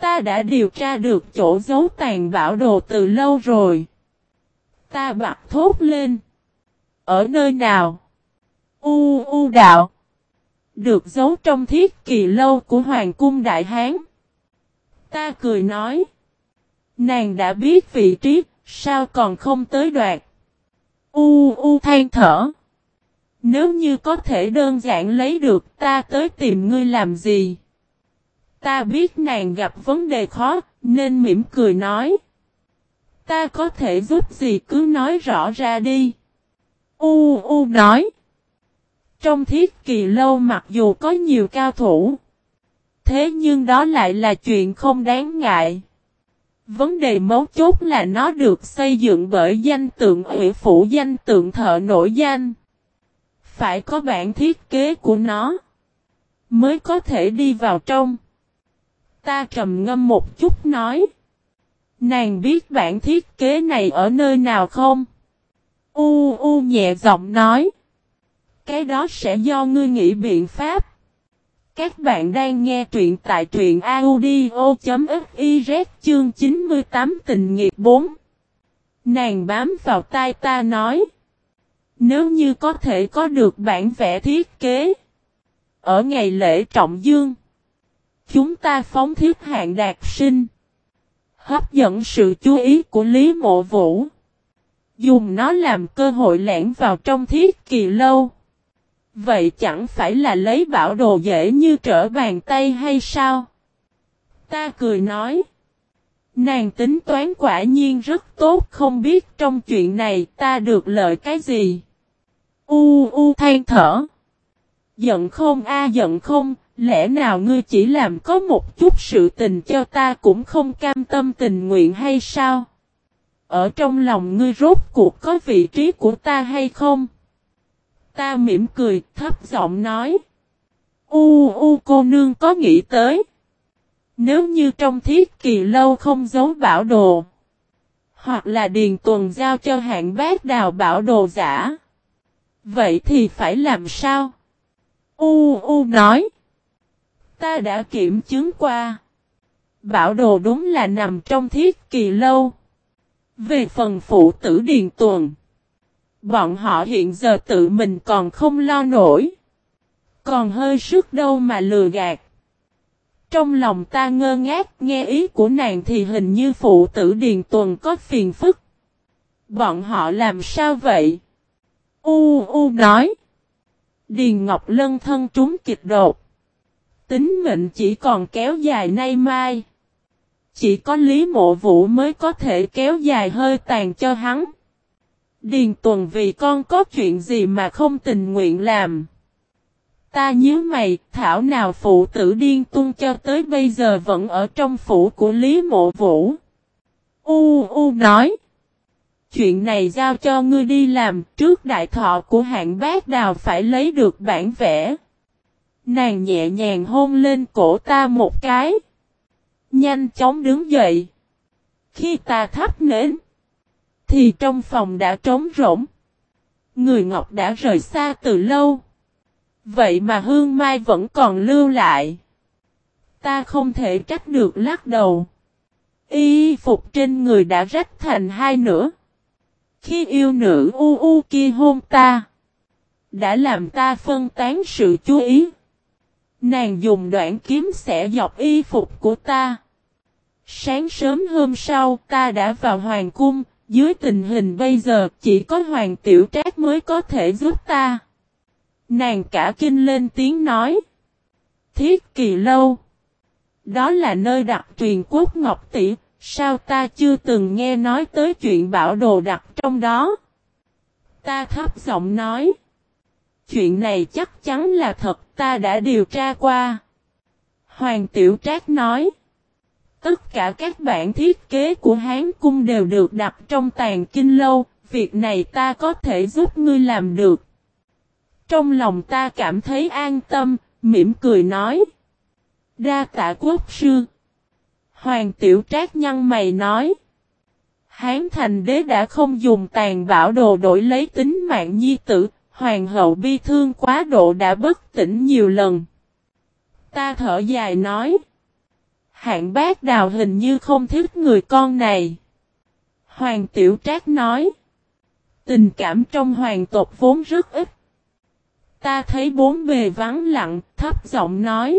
Ta đã điều tra được chỗ giấu tàn bảo đồ từ lâu rồi. Ta bật thốt lên. Ở nơi nào? U U đạo. Được giấu trong thiết kỳ lâu của Hoàng cung Đại Hán. Ta cười nói. Nàng đã biết vị trí, sao còn không tới đoạt. U U than thở. Nếu như có thể đơn giản lấy được ta tới tìm ngươi làm gì? Ta biết nàng gặp vấn đề khó, nên mỉm cười nói. Ta có thể giúp gì cứ nói rõ ra đi. U U nói. Trong thiết kỳ lâu mặc dù có nhiều cao thủ. Thế nhưng đó lại là chuyện không đáng ngại. Vấn đề mấu chốt là nó được xây dựng bởi danh tượng ủy phủ, danh tượng thợ nổi danh. Phải có bản thiết kế của nó. Mới có thể đi vào trong. Ta trầm ngâm một chút nói. Nàng biết bản thiết kế này ở nơi nào không? U u nhẹ giọng nói. Cái đó sẽ do ngươi nghĩ biện pháp. Các bạn đang nghe truyện tại truyện audio.fiz chương 98 tình nghiệp 4. Nàng bám vào tai ta nói. Nếu như có thể có được bản vẽ thiết kế. Ở ngày lễ trọng dương. Chúng ta phóng thiết hạng đạt sinh. Hấp dẫn sự chú ý của Lý Mộ Vũ. Dùng nó làm cơ hội lẻn vào trong thiết kỳ lâu. Vậy chẳng phải là lấy bảo đồ dễ như trở bàn tay hay sao? Ta cười nói. Nàng tính toán quả nhiên rất tốt không biết trong chuyện này ta được lợi cái gì. U u than thở. Giận không a giận không, lẽ nào ngươi chỉ làm có một chút sự tình cho ta cũng không cam tâm tình nguyện hay sao? Ở trong lòng ngươi rốt cuộc có vị trí của ta hay không? Ta mỉm cười, thấp giọng nói. U u cô nương có nghĩ tới. Nếu như trong thiết kỳ lâu không giấu bảo đồ. Hoặc là điền tuần giao cho hạng bác đào bảo đồ giả. Vậy thì phải làm sao? U u nói. Ta đã kiểm chứng qua. Bảo đồ đúng là nằm trong thiết kỳ lâu. Về phần phụ tử điền tuần. Bọn họ hiện giờ tự mình còn không lo nổi. Còn hơi sức đâu mà lừa gạt. Trong lòng ta ngơ ngác, nghe ý của nàng thì hình như phụ tử Điền Tuần có phiền phức. Bọn họ làm sao vậy? U U nói. Điền Ngọc Lân thân trúng kịch đột. Tính mệnh chỉ còn kéo dài nay mai. Chỉ có Lý Mộ Vũ mới có thể kéo dài hơi tàn cho hắn. Điền Tuần vì con có chuyện gì mà không tình nguyện làm. Ta nhớ mày, thảo nào phụ tử điên tung cho tới bây giờ vẫn ở trong phủ của Lý Mộ Vũ. U U nói. Chuyện này giao cho ngươi đi làm, trước đại thọ của hạng bác đào phải lấy được bản vẽ. Nàng nhẹ nhàng hôn lên cổ ta một cái. Nhanh chóng đứng dậy. Khi ta thắp nến, thì trong phòng đã trống rỗng. Người Ngọc đã rời xa từ lâu. Vậy mà Hương Mai vẫn còn lưu lại. Ta không thể trách được lắc đầu. Y phục trên người đã rách thành hai nửa. Khi yêu nữ u u kia hôn ta. Đã làm ta phân tán sự chú ý. Nàng dùng đoạn kiếm xẻ dọc y phục của ta. Sáng sớm hôm sau, ta đã vào hoàng cung. Dưới tình hình bây giờ chỉ có hoàng tiểu trác mới có thể giúp ta. Nàng cả kinh lên tiếng nói. Thiết kỳ lâu. Đó là nơi đặt truyền quốc ngọc tỷ, sao ta chưa từng nghe nói tới chuyện bảo đồ đặt trong đó. Ta thấp giọng nói. Chuyện này chắc chắn là thật ta đã điều tra qua. Hoàng Tiểu Trác nói. Tất cả các bản thiết kế của Hán Cung đều được đặt trong tàn kinh lâu, việc này ta có thể giúp ngươi làm được. Trong lòng ta cảm thấy an tâm, mỉm cười nói. Đa tạ quốc sư. Hoàng tiểu trác nhăn mày nói. Hán thành đế đã không dùng tàn bảo đồ đổi lấy tính mạng nhi tử, hoàng hậu bi thương quá độ đã bất tỉnh nhiều lần. Ta thở dài nói. Hạng bác đào hình như không thích người con này. Hoàng tiểu trác nói. Tình cảm trong hoàng tộc vốn rất ít. Ta thấy bốn bề vắng lặng, thấp giọng nói.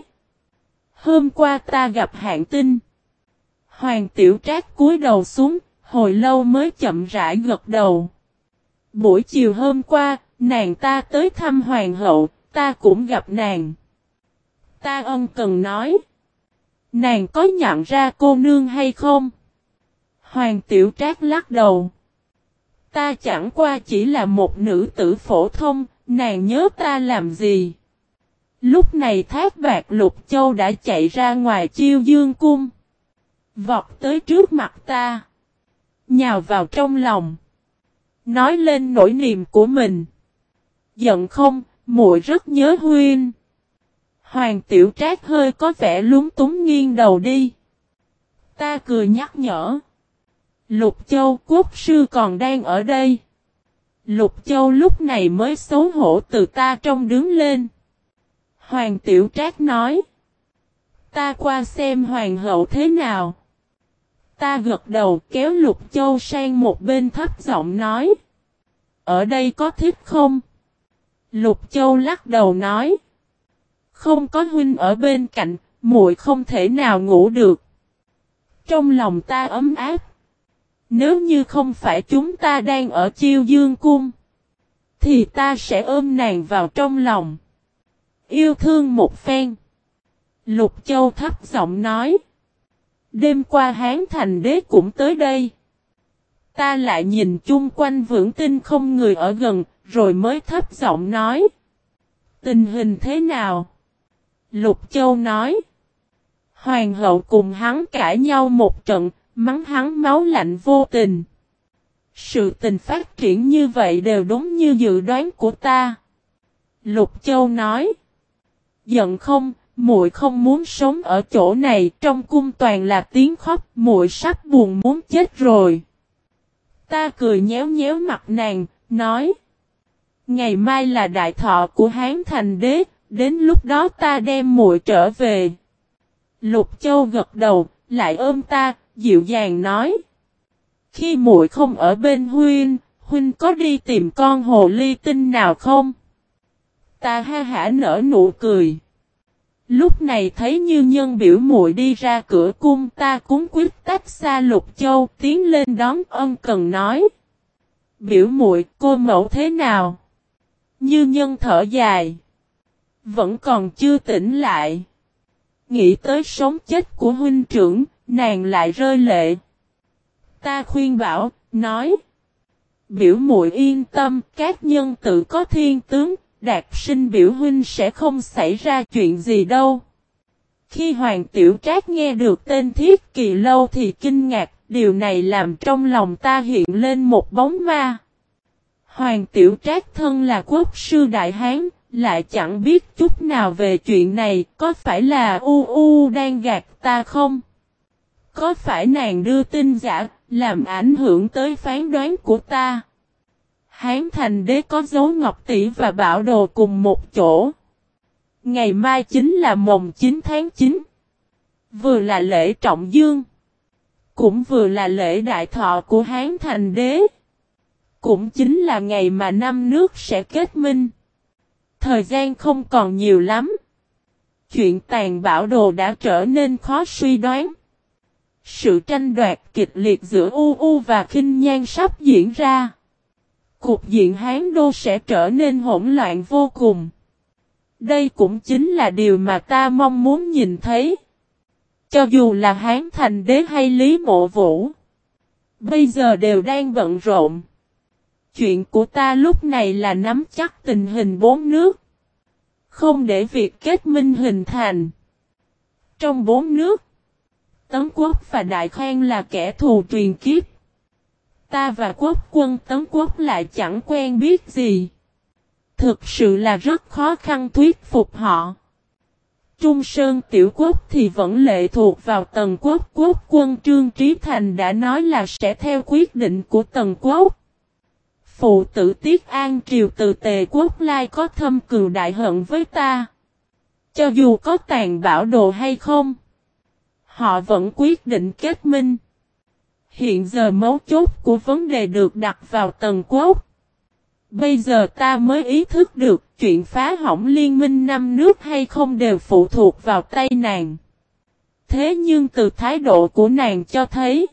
Hôm qua ta gặp hạng tinh. Hoàng tiểu trác cúi đầu xuống, hồi lâu mới chậm rãi gật đầu. Buổi chiều hôm qua, nàng ta tới thăm hoàng hậu, ta cũng gặp nàng. Ta ân cần nói. Nàng có nhận ra cô nương hay không? Hoàng tiểu trác lắc đầu. Ta chẳng qua chỉ là một nữ tử phổ thông, Nàng nhớ ta làm gì? Lúc này thác bạc lục châu đã chạy ra ngoài chiêu dương cung. Vọt tới trước mặt ta. Nhào vào trong lòng. Nói lên nỗi niềm của mình. Giận không, muội rất nhớ huyên. Hoàng tiểu trác hơi có vẻ lúng túng nghiêng đầu đi. Ta cười nhắc nhở. Lục châu quốc sư còn đang ở đây. Lục Châu lúc này mới xấu hổ từ ta trong đứng lên. Hoàng Tiểu Trác nói. Ta qua xem hoàng hậu thế nào. Ta gật đầu kéo Lục Châu sang một bên thấp giọng nói. Ở đây có thích không? Lục Châu lắc đầu nói. Không có huynh ở bên cạnh, muội không thể nào ngủ được. Trong lòng ta ấm áp. Nếu như không phải chúng ta đang ở chiêu dương cung, thì ta sẽ ôm nàng vào trong lòng. Yêu thương một phen. Lục Châu thấp giọng nói. Đêm qua Hán Thành Đế cũng tới đây. Ta lại nhìn chung quanh vững tin không người ở gần, rồi mới thấp giọng nói. Tình hình thế nào? Lục Châu nói. Hoàng hậu cùng hắn cãi nhau một trận, mắng hắn máu lạnh vô tình. Sự tình phát triển như vậy đều đúng như dự đoán của ta. Lục Châu nói. Giận không, muội không muốn sống ở chỗ này, trong cung toàn là tiếng khóc, muội sắp buồn muốn chết rồi. Ta cười nhéo nhéo mặt nàng, nói. Ngày mai là đại thọ của Hán Thành Đế, đến lúc đó ta đem muội trở về. Lục Châu gật đầu, lại ôm ta, dịu dàng nói. Khi muội không ở bên huynh, huynh có đi tìm con hồ ly tinh nào không? Ta ha hả nở nụ cười. Lúc này thấy như nhân biểu muội đi ra cửa cung ta cũng quyết tách xa lục châu tiến lên đón ân cần nói. Biểu muội cô mẫu thế nào? Như nhân thở dài. Vẫn còn chưa tỉnh lại. Nghĩ tới sống chết của huynh trưởng, nàng lại rơi lệ. Ta khuyên bảo, nói. Biểu muội yên tâm, các nhân tự có thiên tướng, đạt sinh biểu huynh sẽ không xảy ra chuyện gì đâu. Khi Hoàng Tiểu Trác nghe được tên Thiết Kỳ Lâu thì kinh ngạc, điều này làm trong lòng ta hiện lên một bóng ma. Hoàng Tiểu Trác thân là quốc sư Đại Hán, lại chẳng biết chút nào về chuyện này, có phải là U U đang gạt ta không? Có phải nàng đưa tin giả, làm ảnh hưởng tới phán đoán của ta? Hán thành đế có dấu ngọc tỷ và bảo đồ cùng một chỗ. Ngày mai chính là mồng 9 tháng 9. Vừa là lễ trọng dương. Cũng vừa là lễ đại thọ của Hán thành đế. Cũng chính là ngày mà năm nước sẽ kết minh. Thời gian không còn nhiều lắm. Chuyện tàn bảo đồ đã trở nên khó suy đoán. Sự tranh đoạt kịch liệt giữa U U và Kinh Nhan sắp diễn ra. Cục diện Hán Đô sẽ trở nên hỗn loạn vô cùng. Đây cũng chính là điều mà ta mong muốn nhìn thấy. Cho dù là Hán Thành Đế hay Lý Mộ Vũ. Bây giờ đều đang bận rộn. Chuyện của ta lúc này là nắm chắc tình hình bốn nước. Không để việc kết minh hình thành. Trong bốn nước. Tấn Quốc và Đại Khang là kẻ thù truyền kiếp. Ta và quốc quân Tấn Quốc lại chẳng quen biết gì. Thực sự là rất khó khăn thuyết phục họ. Trung Sơn Tiểu Quốc thì vẫn lệ thuộc vào Tần Quốc. Quốc quân Trương Trí Thành đã nói là sẽ theo quyết định của Tần Quốc. Phụ tử Tiết An Triều từ Tề Quốc Lai có thâm cừu đại hận với ta. Cho dù có tàn bảo đồ hay không. Họ vẫn quyết định kết minh. Hiện giờ mấu chốt của vấn đề được đặt vào tầng quốc. Bây giờ ta mới ý thức được chuyện phá hỏng liên minh năm nước hay không đều phụ thuộc vào tay nàng. Thế nhưng từ thái độ của nàng cho thấy,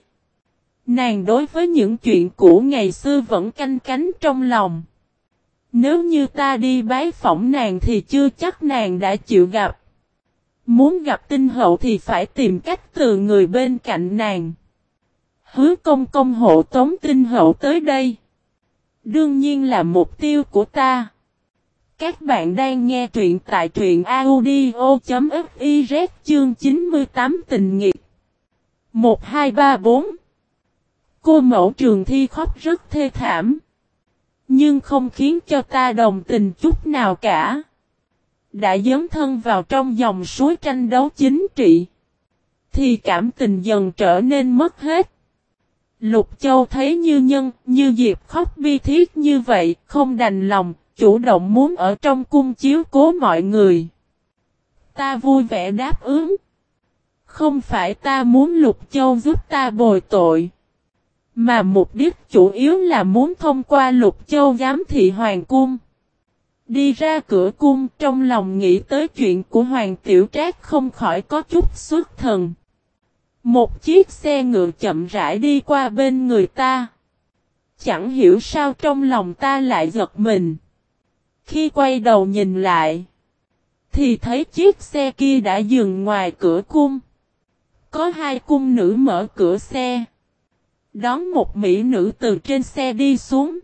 nàng đối với những chuyện cũ ngày xưa vẫn canh cánh trong lòng. Nếu như ta đi bái phỏng nàng thì chưa chắc nàng đã chịu gặp. Muốn gặp tinh hậu thì phải tìm cách từ người bên cạnh nàng. Hứa công công hộ tống tinh hậu tới đây. Đương nhiên là mục tiêu của ta. Các bạn đang nghe truyện tại truyện audio.fiz chương 98 tình nghiệp. 1, 2, 3, 4 Cô mẫu trường thi khóc rất thê thảm. Nhưng không khiến cho ta đồng tình chút nào cả đã dấn thân vào trong dòng suối tranh đấu chính trị, thì cảm tình dần trở nên mất hết. Lục Châu thấy như nhân, như diệp khóc bi thiết như vậy, không đành lòng, chủ động muốn ở trong cung chiếu cố mọi người. Ta vui vẻ đáp ứng. Không phải ta muốn Lục Châu giúp ta bồi tội. Mà mục đích chủ yếu là muốn thông qua Lục Châu giám thị Hoàng Cung. Đi ra cửa cung, trong lòng nghĩ tới chuyện của Hoàng Tiểu Trác không khỏi có chút xuất thần. Một chiếc xe ngựa chậm rãi đi qua bên người ta. Chẳng hiểu sao trong lòng ta lại giật mình. Khi quay đầu nhìn lại. Thì thấy chiếc xe kia đã dừng ngoài cửa cung. Có hai cung nữ mở cửa xe. Đón một mỹ nữ từ trên xe đi xuống.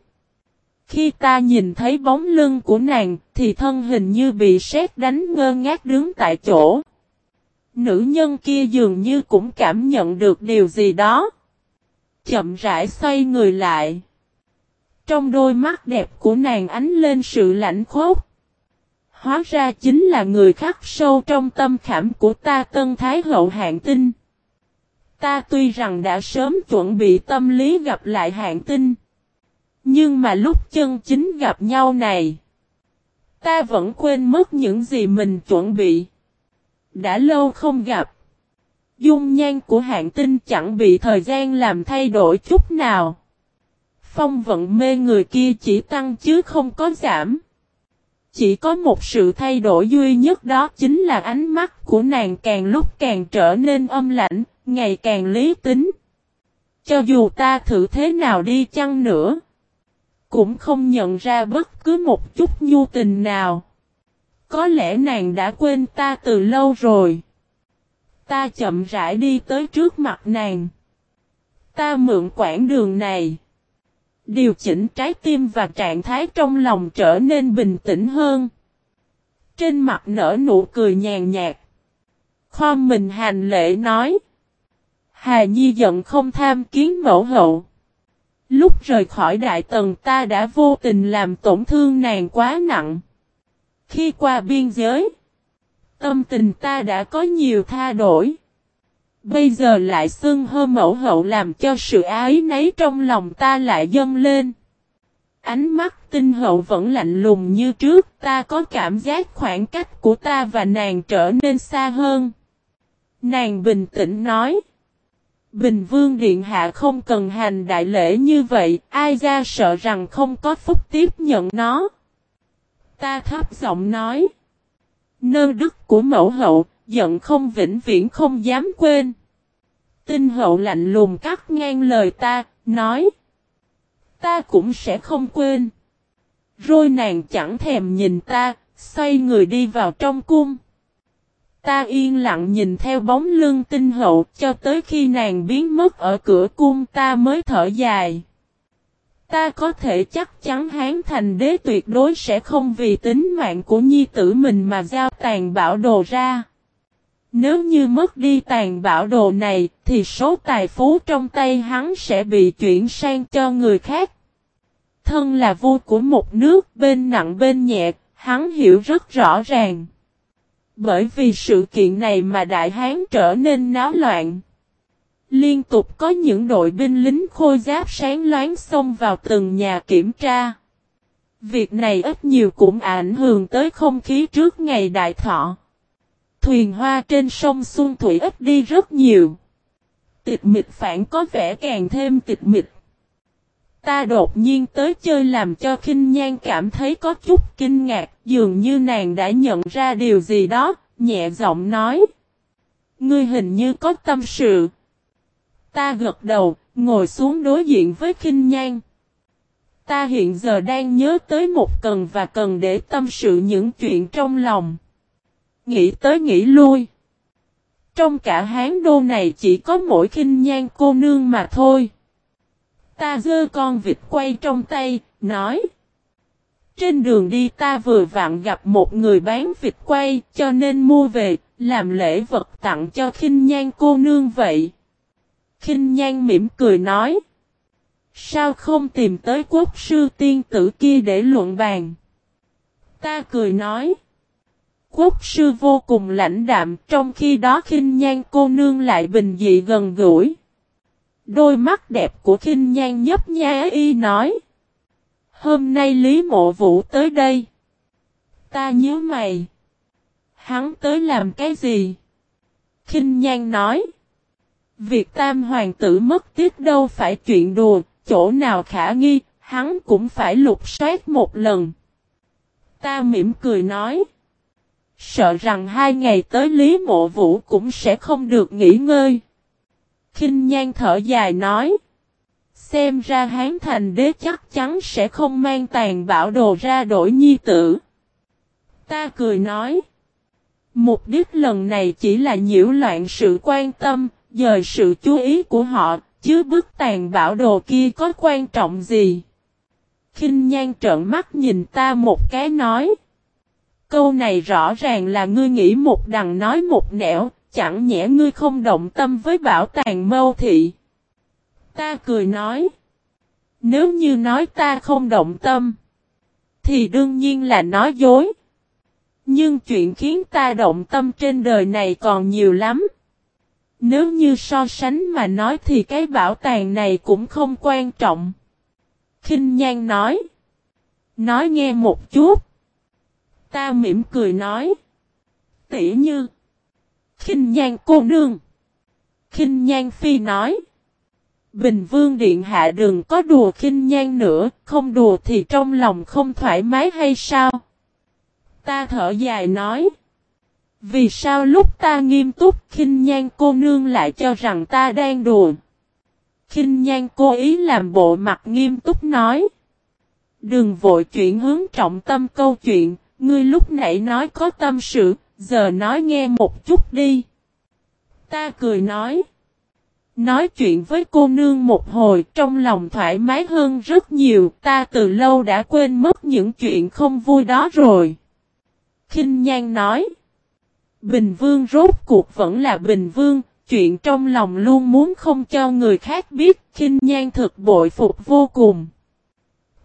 Khi ta nhìn thấy bóng lưng của nàng, thì thân hình như bị sét đánh ngơ ngác đứng tại chỗ. Nữ nhân kia dường như cũng cảm nhận được điều gì đó. Chậm rãi xoay người lại. Trong đôi mắt đẹp của nàng ánh lên sự lạnh khốc. Hóa ra chính là người khắc sâu trong tâm khảm của ta Tân Thái Hậu Hạng Tinh. Ta tuy rằng đã sớm chuẩn bị tâm lý gặp lại Hạng Tinh. Nhưng mà lúc chân chính gặp nhau này. Ta vẫn quên mất những gì mình chuẩn bị. Đã lâu không gặp. Dung nhan của hạng tinh chẳng bị thời gian làm thay đổi chút nào. Phong vận mê người kia chỉ tăng chứ không có giảm. Chỉ có một sự thay đổi duy nhất đó chính là ánh mắt của nàng càng lúc càng trở nên âm lãnh ngày càng lý tính. Cho dù ta thử thế nào đi chăng nữa, cũng không nhận ra bất cứ một chút nhu tình nào. Có lẽ nàng đã quên ta từ lâu rồi. Ta chậm rãi đi tới trước mặt nàng. Ta mượn quãng đường này. Điều chỉnh trái tim và trạng thái trong lòng trở nên bình tĩnh hơn. Trên mặt nở nụ cười nhàn nhạt. Khom mình hành lễ nói. Hà Nhi giận không tham kiến mẫu hậu. Lúc rời khỏi đại tần ta đã vô tình làm tổn thương nàng quá nặng. Khi qua biên giới, tâm tình ta đã có nhiều tha đổi. Bây giờ lại xưng hơ mẫu hậu làm cho sự ái nấy trong lòng ta lại dâng lên. Ánh mắt tinh hậu vẫn lạnh lùng như trước, ta có cảm giác khoảng cách của ta và nàng trở nên xa hơn. Nàng bình tĩnh nói. Bình Vương Điện Hạ không cần hành đại lễ như vậy, ai ra sợ rằng không có phúc tiếp nhận nó. Ta thấp giọng nói. Nơ đức của mẫu hậu, giận không vĩnh viễn không dám quên. Tinh hậu lạnh lùng cắt ngang lời ta, nói. Ta cũng sẽ không quên. Rồi nàng chẳng thèm nhìn ta, xoay người đi vào trong cung. Ta yên lặng nhìn theo bóng lưng tinh hậu cho tới khi nàng biến mất ở cửa cung ta mới thở dài. Ta có thể chắc chắn Hán Thành Đế tuyệt đối sẽ không vì tính mạng của nhi tử mình mà giao tàn bảo đồ ra. Nếu như mất đi tàn bảo đồ này, thì số tài phú trong tay hắn sẽ bị chuyển sang cho người khác. Thân là vua của một nước bên nặng bên nhẹ, hắn hiểu rất rõ ràng. Bởi vì sự kiện này mà Đại Hán trở nên náo loạn. Liên tục có những đội binh lính khôi giáp sáng loáng xông vào từng nhà kiểm tra. Việc này ít nhiều cũng ảnh hưởng tới không khí trước ngày đại thọ. Thuyền hoa trên sông Xuân Thủy ít đi rất nhiều. Tịch mịch phản có vẻ càng thêm tịch mịch. Ta đột nhiên tới chơi làm cho khinh nhan cảm thấy có chút kinh ngạc, dường như nàng đã nhận ra điều gì đó, nhẹ giọng nói. Ngươi hình như có tâm sự. Ta gật đầu, ngồi xuống đối diện với khinh nhan. Ta hiện giờ đang nhớ tới một cần và cần để tâm sự những chuyện trong lòng. Nghĩ tới nghĩ lui. Trong cả hán đô này chỉ có mỗi khinh nhan cô nương mà thôi. Ta dơ con vịt quay trong tay, nói. Trên đường đi ta vừa vặn gặp một người bán vịt quay cho nên mua về, làm lễ vật tặng cho khinh nhan cô nương vậy. Khinh nhan mỉm cười nói. Sao không tìm tới quốc sư tiên tử kia để luận bàn? Ta cười nói. Quốc sư vô cùng lãnh đạm trong khi đó khinh nhan cô nương lại bình dị gần gũi. Đôi mắt đẹp của khinh nhan nhấp nhá y nói. Hôm nay Lý Mộ Vũ tới đây. Ta nhớ mày. Hắn tới làm cái gì? Kinh Nhan nói. Việc tam hoàng tử mất tiếc đâu phải chuyện đùa, chỗ nào khả nghi, hắn cũng phải lục soát một lần. Ta mỉm cười nói. Sợ rằng hai ngày tới Lý Mộ Vũ cũng sẽ không được nghỉ ngơi. Kinh Nhan thở dài nói. Xem ra Hán Thành Đế chắc chắn sẽ không mang tàn bảo đồ ra đổi nhi tử. Ta cười nói. Mục đích lần này chỉ là nhiễu loạn sự quan tâm, dời sự chú ý của họ, chứ bức tàn bảo đồ kia có quan trọng gì. kinh nhan trợn mắt nhìn ta một cái nói. Câu này rõ ràng là ngươi nghĩ một đằng nói một nẻo, chẳng nhẽ ngươi không động tâm với bảo tàng mâu thị. Ta cười nói. Nếu như nói ta không động tâm, thì đương nhiên là nói dối. Nhưng chuyện khiến ta động tâm trên đời này còn nhiều lắm. Nếu như so sánh mà nói thì cái bảo tàng này cũng không quan trọng. Kinh Nhan nói. Nói nghe một chút. Ta mỉm cười nói. Tỉ như. Kinh Nhan cô nương. Kinh Nhan phi nói. Bình Vương Điện Hạ đừng có đùa Kinh Nhan nữa, không đùa thì trong lòng không thoải mái hay sao? Ta thở dài nói. Vì sao lúc ta nghiêm túc khinh nhan cô nương lại cho rằng ta đang đùa? Khinh nhan cô ý làm bộ mặt nghiêm túc nói. Đừng vội chuyển hướng trọng tâm câu chuyện, ngươi lúc nãy nói có tâm sự, giờ nói nghe một chút đi. Ta cười nói. Nói chuyện với cô nương một hồi trong lòng thoải mái hơn rất nhiều, ta từ lâu đã quên mất những chuyện không vui đó rồi. Kinh Nhan nói. Bình Vương rốt cuộc vẫn là Bình Vương, chuyện trong lòng luôn muốn không cho người khác biết, Kinh Nhan thực bội phục vô cùng.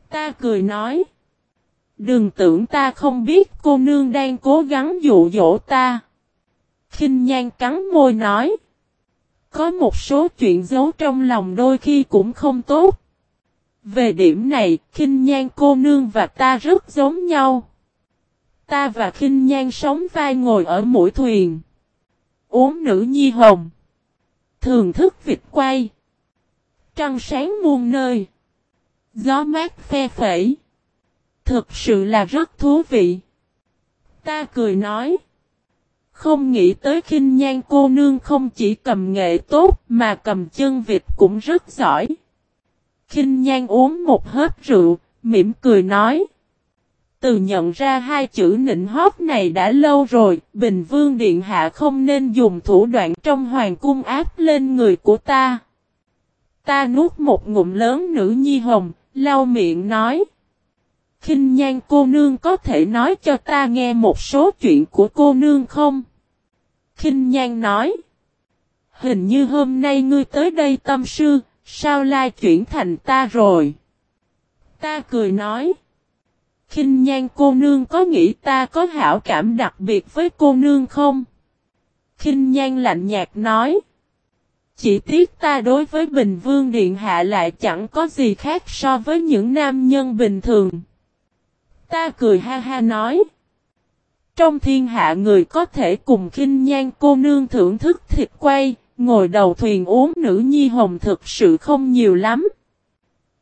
Ta cười nói. Đừng tưởng ta không biết cô nương đang cố gắng dụ dỗ ta. Kinh Nhan cắn môi nói. Có một số chuyện giấu trong lòng đôi khi cũng không tốt. Về điểm này, Kinh Nhan cô nương và ta rất giống nhau. Ta và khinh nhan sống vai ngồi ở mũi thuyền. Uống nữ nhi hồng. Thường thức vịt quay. Trăng sáng muôn nơi. Gió mát phe phẩy. Thực sự là rất thú vị. Ta cười nói. Không nghĩ tới khinh nhan cô nương không chỉ cầm nghệ tốt mà cầm chân vịt cũng rất giỏi. Khinh nhan uống một hớp rượu, mỉm cười nói. Từ nhận ra hai chữ nịnh hót này đã lâu rồi, Bình Vương Điện Hạ không nên dùng thủ đoạn trong hoàng cung áp lên người của ta. Ta nuốt một ngụm lớn nữ nhi hồng, lau miệng nói kinh nhan cô nương có thể nói cho ta nghe một số chuyện của cô nương không? kinh nhan nói. Hình như hôm nay ngươi tới đây tâm sư, sao lai chuyển thành ta rồi? Ta cười nói khinh nhan cô nương có nghĩ ta có hảo cảm đặc biệt với cô nương không? khinh nhan lạnh nhạt nói. Chỉ tiếc ta đối với Bình Vương Điện Hạ lại chẳng có gì khác so với những nam nhân bình thường. Ta cười ha ha nói. Trong thiên hạ người có thể cùng khinh nhan cô nương thưởng thức thịt quay, ngồi đầu thuyền uống nữ nhi hồng thực sự không nhiều lắm.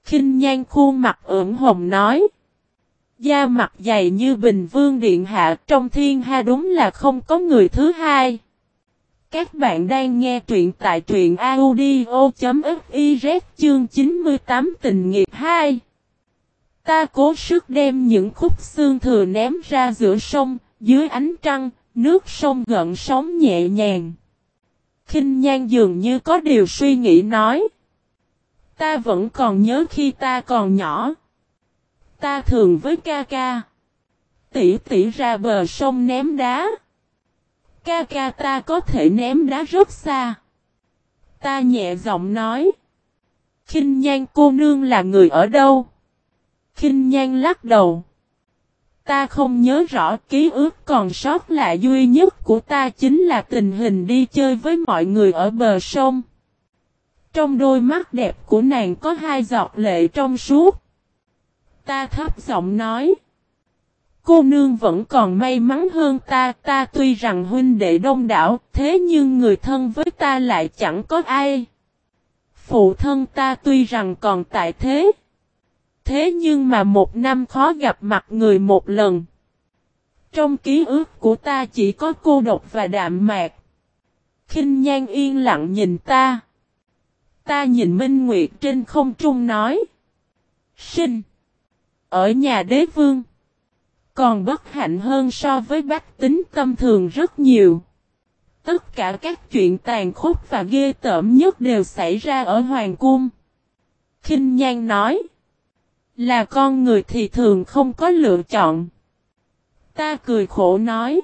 Khinh nhan khuôn mặt ửng hồng nói. Da mặt dày như Bình Vương Điện Hạ trong thiên ha đúng là không có người thứ hai. Các bạn đang nghe truyện tại truyện audio.fiz chương 98 tình nghiệp 2. Ta cố sức đem những khúc xương thừa ném ra giữa sông, dưới ánh trăng, nước sông gợn sóng nhẹ nhàng. kinh nhan dường như có điều suy nghĩ nói. Ta vẫn còn nhớ khi ta còn nhỏ. Ta thường với ca ca. Tỷ tỷ ra bờ sông ném đá. Ca ca ta có thể ném đá rất xa. Ta nhẹ giọng nói. kinh nhan cô nương là người ở đâu? Kinh nhan lắc đầu. Ta không nhớ rõ ký ức còn sót lại duy nhất của ta chính là tình hình đi chơi với mọi người ở bờ sông. Trong đôi mắt đẹp của nàng có hai giọt lệ trong suốt. Ta thấp giọng nói. Cô nương vẫn còn may mắn hơn ta, ta tuy rằng huynh đệ đông đảo, thế nhưng người thân với ta lại chẳng có ai. Phụ thân ta tuy rằng còn tại thế. Thế nhưng mà một năm khó gặp mặt người một lần. Trong ký ức của ta chỉ có cô độc và đạm mạc. kinh nhan yên lặng nhìn ta. Ta nhìn Minh Nguyệt trên không trung nói. Sinh. Ở nhà đế vương. Còn bất hạnh hơn so với bách tính tâm thường rất nhiều. Tất cả các chuyện tàn khốc và ghê tởm nhất đều xảy ra ở Hoàng Cung. Kinh Nhan nói. Là con người thì thường không có lựa chọn. Ta cười khổ nói.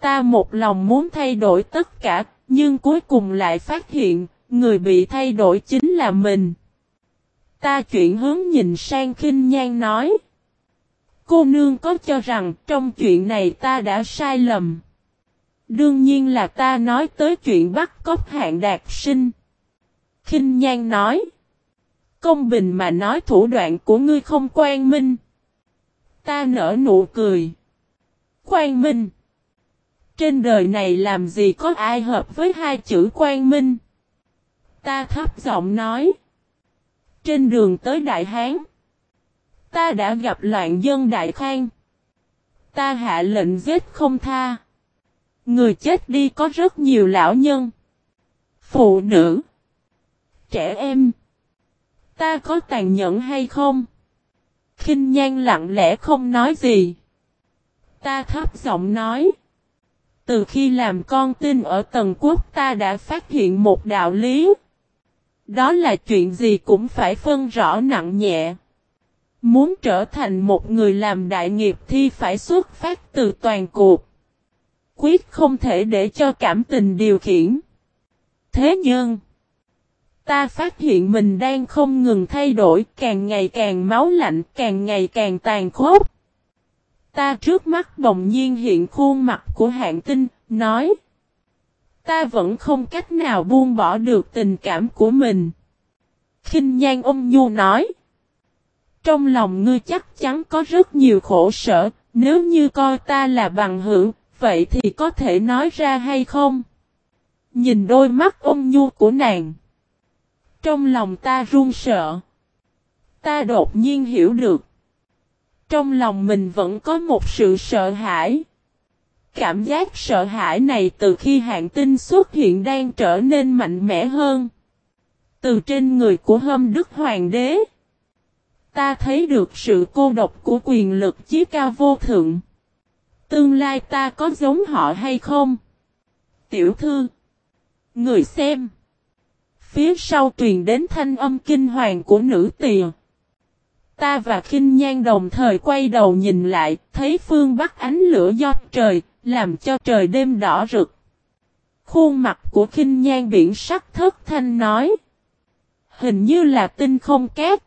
Ta một lòng muốn thay đổi tất cả, nhưng cuối cùng lại phát hiện, người bị thay đổi chính là mình. Ta chuyển hướng nhìn sang khinh nhan nói. Cô nương có cho rằng trong chuyện này ta đã sai lầm. Đương nhiên là ta nói tới chuyện bắt cóc hạng đạt sinh. khinh nhan nói. Công bình mà nói thủ đoạn của ngươi không quan minh. Ta nở nụ cười. Quan minh. Trên đời này làm gì có ai hợp với hai chữ quan minh. Ta thấp giọng nói. Trên đường tới Đại Hán. Ta đã gặp loạn dân Đại Khang. Ta hạ lệnh giết không tha. Người chết đi có rất nhiều lão nhân. Phụ nữ. Trẻ em. Ta có tàn nhẫn hay không? kinh nhan lặng lẽ không nói gì. Ta thấp giọng nói. Từ khi làm con tin ở Tần Quốc ta đã phát hiện một đạo lý. Đó là chuyện gì cũng phải phân rõ nặng nhẹ. Muốn trở thành một người làm đại nghiệp thì phải xuất phát từ toàn cuộc. Quyết không thể để cho cảm tình điều khiển. Thế nhưng, ta phát hiện mình đang không ngừng thay đổi, càng ngày càng máu lạnh, càng ngày càng tàn khốc. Ta trước mắt bỗng nhiên hiện khuôn mặt của hạng tinh, nói. Ta vẫn không cách nào buông bỏ được tình cảm của mình. kinh nhan ôm Nhu nói. Trong lòng ngươi chắc chắn có rất nhiều khổ sở, nếu như coi ta là bằng hữu, vậy thì có thể nói ra hay không? Nhìn đôi mắt ôm Nhu của nàng. Trong lòng ta run sợ. Ta đột nhiên hiểu được. Trong lòng mình vẫn có một sự sợ hãi. Cảm giác sợ hãi này từ khi hạng tinh xuất hiện đang trở nên mạnh mẽ hơn. Từ trên người của hâm đức hoàng đế. Ta thấy được sự cô độc của quyền lực chí cao vô thượng. Tương lai ta có giống họ hay không? Tiểu thư. Người xem. Phía sau truyền đến thanh âm kinh hoàng của nữ tìa. Ta và khinh nhan đồng thời quay đầu nhìn lại, thấy phương bắc ánh lửa do trời, làm cho trời đêm đỏ rực. Khuôn mặt của khinh nhan biển sắc thất thanh nói. Hình như là tinh không cát.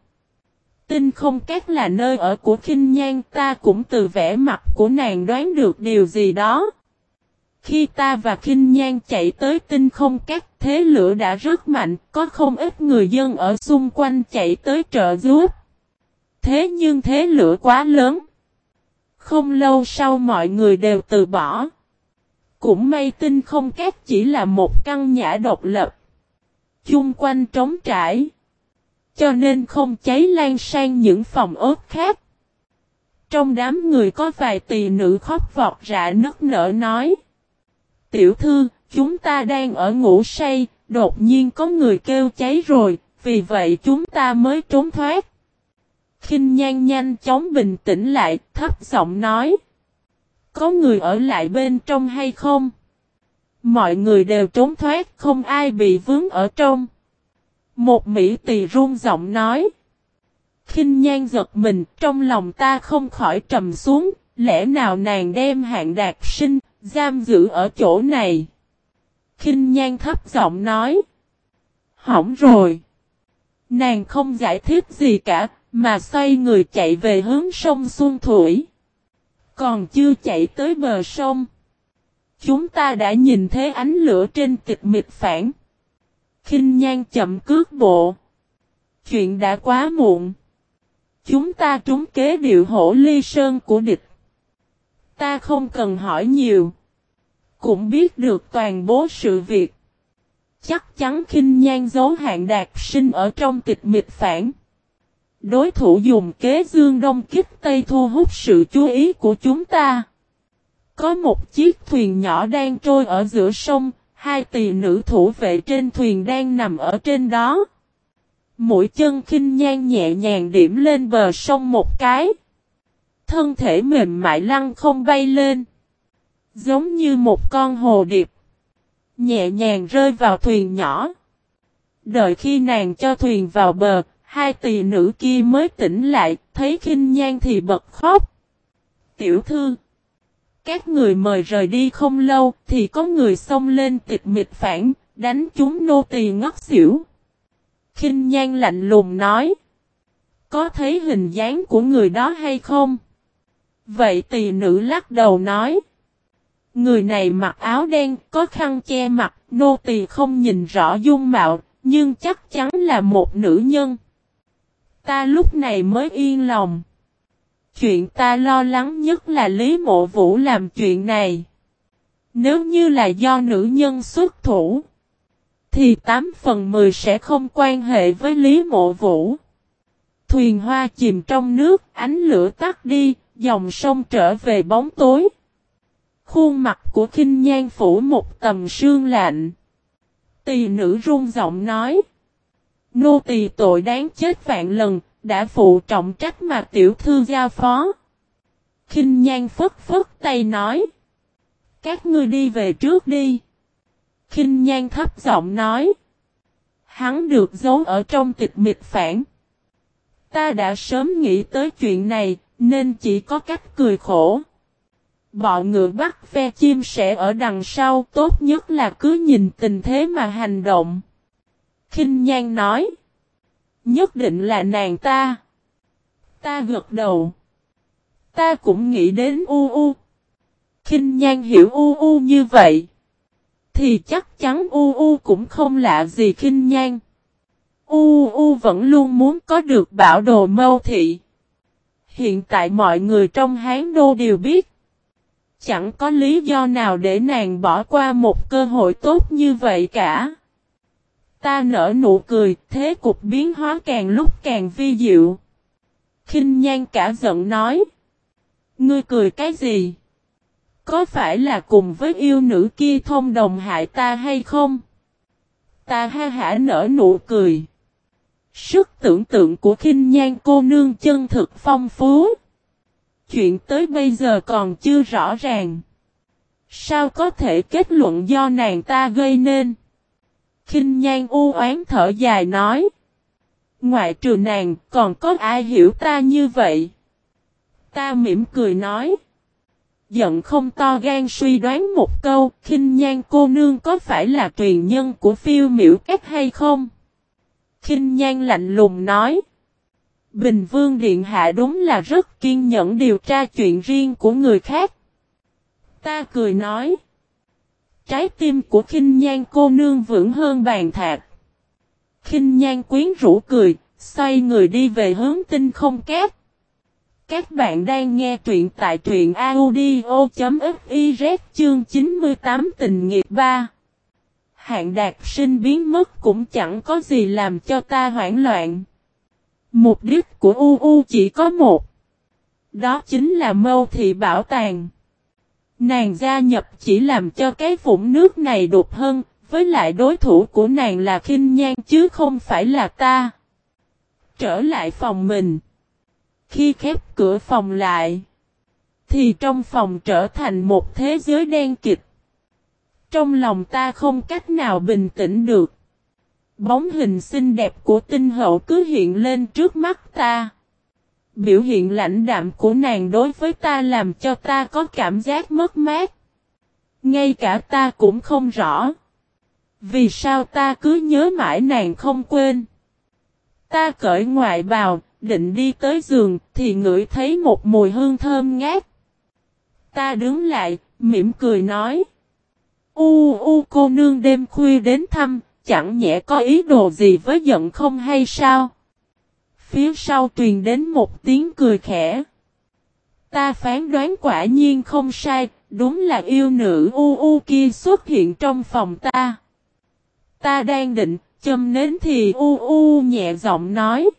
Tinh không cát là nơi ở của khinh nhan ta cũng từ vẻ mặt của nàng đoán được điều gì đó. Khi ta và kinh nhan chạy tới tinh không cát thế lửa đã rất mạnh, có không ít người dân ở xung quanh chạy tới trợ giúp. Thế nhưng thế lửa quá lớn. Không lâu sau mọi người đều từ bỏ. Cũng may tinh không cát chỉ là một căn nhà độc lập. Chung quanh trống trải. Cho nên không cháy lan sang những phòng ốt khác. Trong đám người có vài tỳ nữ khóc vọt rạ nức nở nói. Tiểu thư, chúng ta đang ở ngủ say, đột nhiên có người kêu cháy rồi, vì vậy chúng ta mới trốn thoát. Kinh nhan nhanh chóng bình tĩnh lại, thấp giọng nói. Có người ở lại bên trong hay không? Mọi người đều trốn thoát, không ai bị vướng ở trong. Một Mỹ tỳ run giọng nói. Kinh nhan giật mình, trong lòng ta không khỏi trầm xuống, lẽ nào nàng đem hạng đạt sinh, giam giữ ở chỗ này. Kinh nhan thấp giọng nói. Hỏng rồi. Nàng không giải thích gì cả, mà xoay người chạy về hướng sông Xuân Thủy. Còn chưa chạy tới bờ sông. Chúng ta đã nhìn thấy ánh lửa trên tịch mịch phản. kinh nhan chậm cước bộ. Chuyện đã quá muộn. Chúng ta trúng kế điệu hổ ly sơn của địch. Ta không cần hỏi nhiều. Cũng biết được toàn bộ sự việc. Chắc chắn khinh nhan dấu hạn đạt sinh ở trong tịch mịch phản. Đối thủ dùng kế dương đông kích tây thu hút sự chú ý của chúng ta. Có một chiếc thuyền nhỏ đang trôi ở giữa sông, hai tỳ nữ thủ vệ trên thuyền đang nằm ở trên đó. Mũi chân khinh nhan nhẹ nhàng điểm lên bờ sông một cái. Thân thể mềm mại lăng không bay lên. Giống như một con hồ điệp. Nhẹ nhàng rơi vào thuyền nhỏ. Đợi khi nàng cho thuyền vào bờ, hai tỳ nữ kia mới tỉnh lại, thấy khinh nhan thì bật khóc. Tiểu thư. Các người mời rời đi không lâu, thì có người xông lên tịch mịch phản, đánh chúng nô tỳ ngất xỉu. Khinh nhan lạnh lùng nói. có thấy hình dáng của người đó hay không? Vậy tỳ nữ lắc đầu nói. Người này mặc áo đen, có khăn che mặt, nô tỳ không nhìn rõ dung mạo, nhưng chắc chắn là một nữ nhân. Ta lúc này mới yên lòng. Chuyện ta lo lắng nhất là Lý Mộ Vũ làm chuyện này. Nếu như là do nữ nhân xuất thủ, thì 8 phần 10 sẽ không quan hệ với Lý Mộ Vũ. Thuyền hoa chìm trong nước, ánh lửa tắt đi, dòng sông trở về bóng tối. Khuôn mặt của khinh nhan phủ một tầm sương lạnh. Tỳ nữ run giọng nói. Nô tỳ tội đáng chết vạn lần, đã phụ trọng trách mà tiểu thư giao phó. Kinh nhan phất phất tay nói. Các ngươi đi về trước đi. Kinh nhan thấp giọng nói. Hắn được giấu ở trong tịch mịch phản. Ta đã sớm nghĩ tới chuyện này, nên chỉ có cách cười khổ. Bọn ngựa bắt ve chim sẽ ở đằng sau, tốt nhất là cứ nhìn tình thế mà hành động. Kinh nhan nói. Nhất định là nàng ta. Ta gật đầu. Ta cũng nghĩ đến u u. Kinh nhan hiểu u u như vậy. Thì chắc chắn u u cũng không lạ gì kinh nhan. U u vẫn luôn muốn có được bảo đồ mâu thị. Hiện tại mọi người trong Hán Đô đều biết. Chẳng có lý do nào để nàng bỏ qua một cơ hội tốt như vậy cả. Ta nở nụ cười, thế cục biến hóa càng lúc càng vi diệu. Kinh nhan cả giận nói. Ngươi cười cái gì? Có phải là cùng với yêu nữ kia thông đồng hại ta hay không? Ta ha hả nở nụ cười. Sức tưởng tượng của khinh nhan cô nương chân thực phong phú. Chuyện tới bây giờ còn chưa rõ ràng. Sao có thể kết luận do nàng ta gây nên? Kinh nhan u oán thở dài nói. Ngoại trừ nàng, còn có ai hiểu ta như vậy? Ta mỉm cười nói. Giận không to gan suy đoán một câu, khinh nhan cô nương có phải là truyền nhân của phiêu miễu cách hay không? Khinh nhan lạnh lùng nói. Bình Vương Điện Hạ đúng là rất kiên nhẫn điều tra chuyện riêng của người khác. Ta cười nói. Trái tim của khinh nhan cô nương vững hơn bàn thạc. Khinh nhan quyến rũ cười, xoay người đi về hướng tinh không kép. Các bạn đang nghe truyện tại truyện audio.fiz chương 98 tình nghiệp 3 hạng đạt sinh biến mất cũng chẳng có gì làm cho ta hoảng loạn. Mục đích của UU chỉ có một. Đó chính là mâu thị bảo tàng. Nàng gia nhập chỉ làm cho cái vũng nước này đục hơn, với lại đối thủ của nàng là khinh nhan chứ không phải là ta. Trở lại phòng mình. Khi khép cửa phòng lại, thì trong phòng trở thành một thế giới đen kịch. Trong lòng ta không cách nào bình tĩnh được. Bóng hình xinh đẹp của tinh hậu cứ hiện lên trước mắt ta. Biểu hiện lãnh đạm của nàng đối với ta làm cho ta có cảm giác mất mát. Ngay cả ta cũng không rõ. Vì sao ta cứ nhớ mãi nàng không quên. Ta cởi ngoại bào, định đi tới giường, thì ngửi thấy một mùi hương thơm ngát. Ta đứng lại, mỉm cười nói. U u cô nương đêm khuya đến thăm, chẳng nhẽ có ý đồ gì với giận không hay sao? Phía sau truyền đến một tiếng cười khẽ. Ta phán đoán quả nhiên không sai, đúng là yêu nữ u u kia xuất hiện trong phòng ta. Ta đang định, châm nến thì u u nhẹ giọng nói.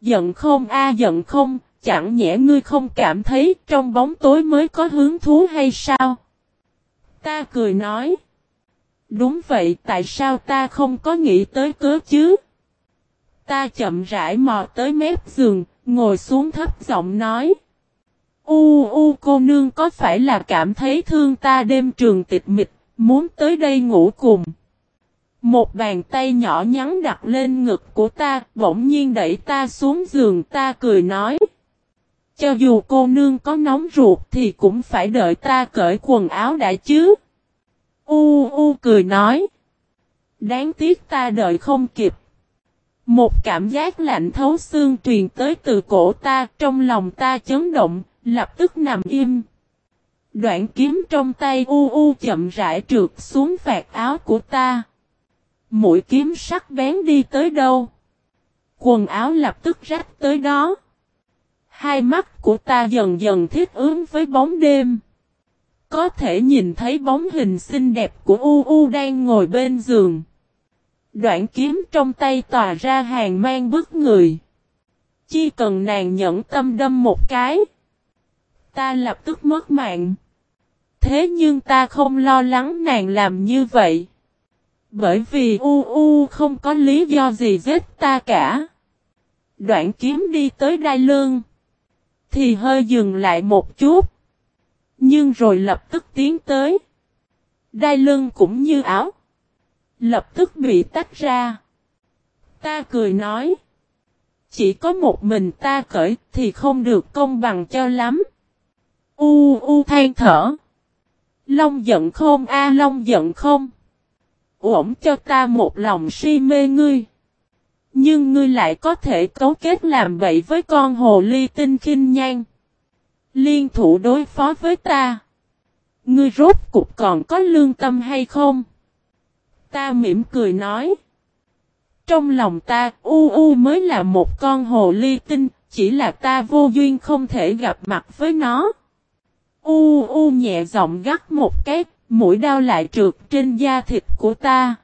Giận không a giận không, chẳng nhẽ ngươi không cảm thấy trong bóng tối mới có hứng thú hay sao? Ta cười nói. Đúng vậy tại sao ta không có nghĩ tới cớ chứ? Ta chậm rãi mò tới mép giường, ngồi xuống thấp giọng nói. U u cô nương có phải là cảm thấy thương ta đêm trường tịch mịch, muốn tới đây ngủ cùng. Một bàn tay nhỏ nhắn đặt lên ngực của ta, bỗng nhiên đẩy ta xuống giường ta cười nói. Cho dù cô nương có nóng ruột thì cũng phải đợi ta cởi quần áo đã chứ. U u cười nói. Đáng tiếc ta đợi không kịp. Một cảm giác lạnh thấu xương truyền tới từ cổ ta, trong lòng ta chấn động, lập tức nằm im. Đoạn kiếm trong tay u u chậm rãi trượt xuống vạt áo của ta. Mũi kiếm sắc bén đi tới đâu? Quần áo lập tức rách tới đó. Hai mắt của ta dần dần thiết ứng với bóng đêm. Có thể nhìn thấy bóng hình xinh đẹp của U U đang ngồi bên giường. Đoạn kiếm trong tay tỏa ra hàng mang bức người. Chỉ cần nàng nhẫn tâm đâm một cái. Ta lập tức mất mạng. Thế nhưng ta không lo lắng nàng làm như vậy. Bởi vì U U không có lý do gì giết ta cả. Đoạn kiếm đi tới đai lương. Thì hơi dừng lại một chút. Nhưng rồi lập tức tiến tới. Đai lưng cũng như áo. Lập tức bị tách ra. Ta cười nói. Chỉ có một mình ta cởi thì không được công bằng cho lắm. U u, than thở. Long giận không a, long giận không. Ổn cho ta một lòng si mê ngươi. Nhưng ngươi lại có thể cấu kết làm bậy với con hồ ly tinh khinh nhan. Liên thủ đối phó với ta. Ngươi rốt cục còn có lương tâm hay không? Ta mỉm cười nói. Trong lòng ta, u u mới là một con hồ ly tinh, chỉ là ta vô duyên không thể gặp mặt với nó. U u nhẹ giọng gắt một cái, mũi đau lại trượt trên da thịt của ta.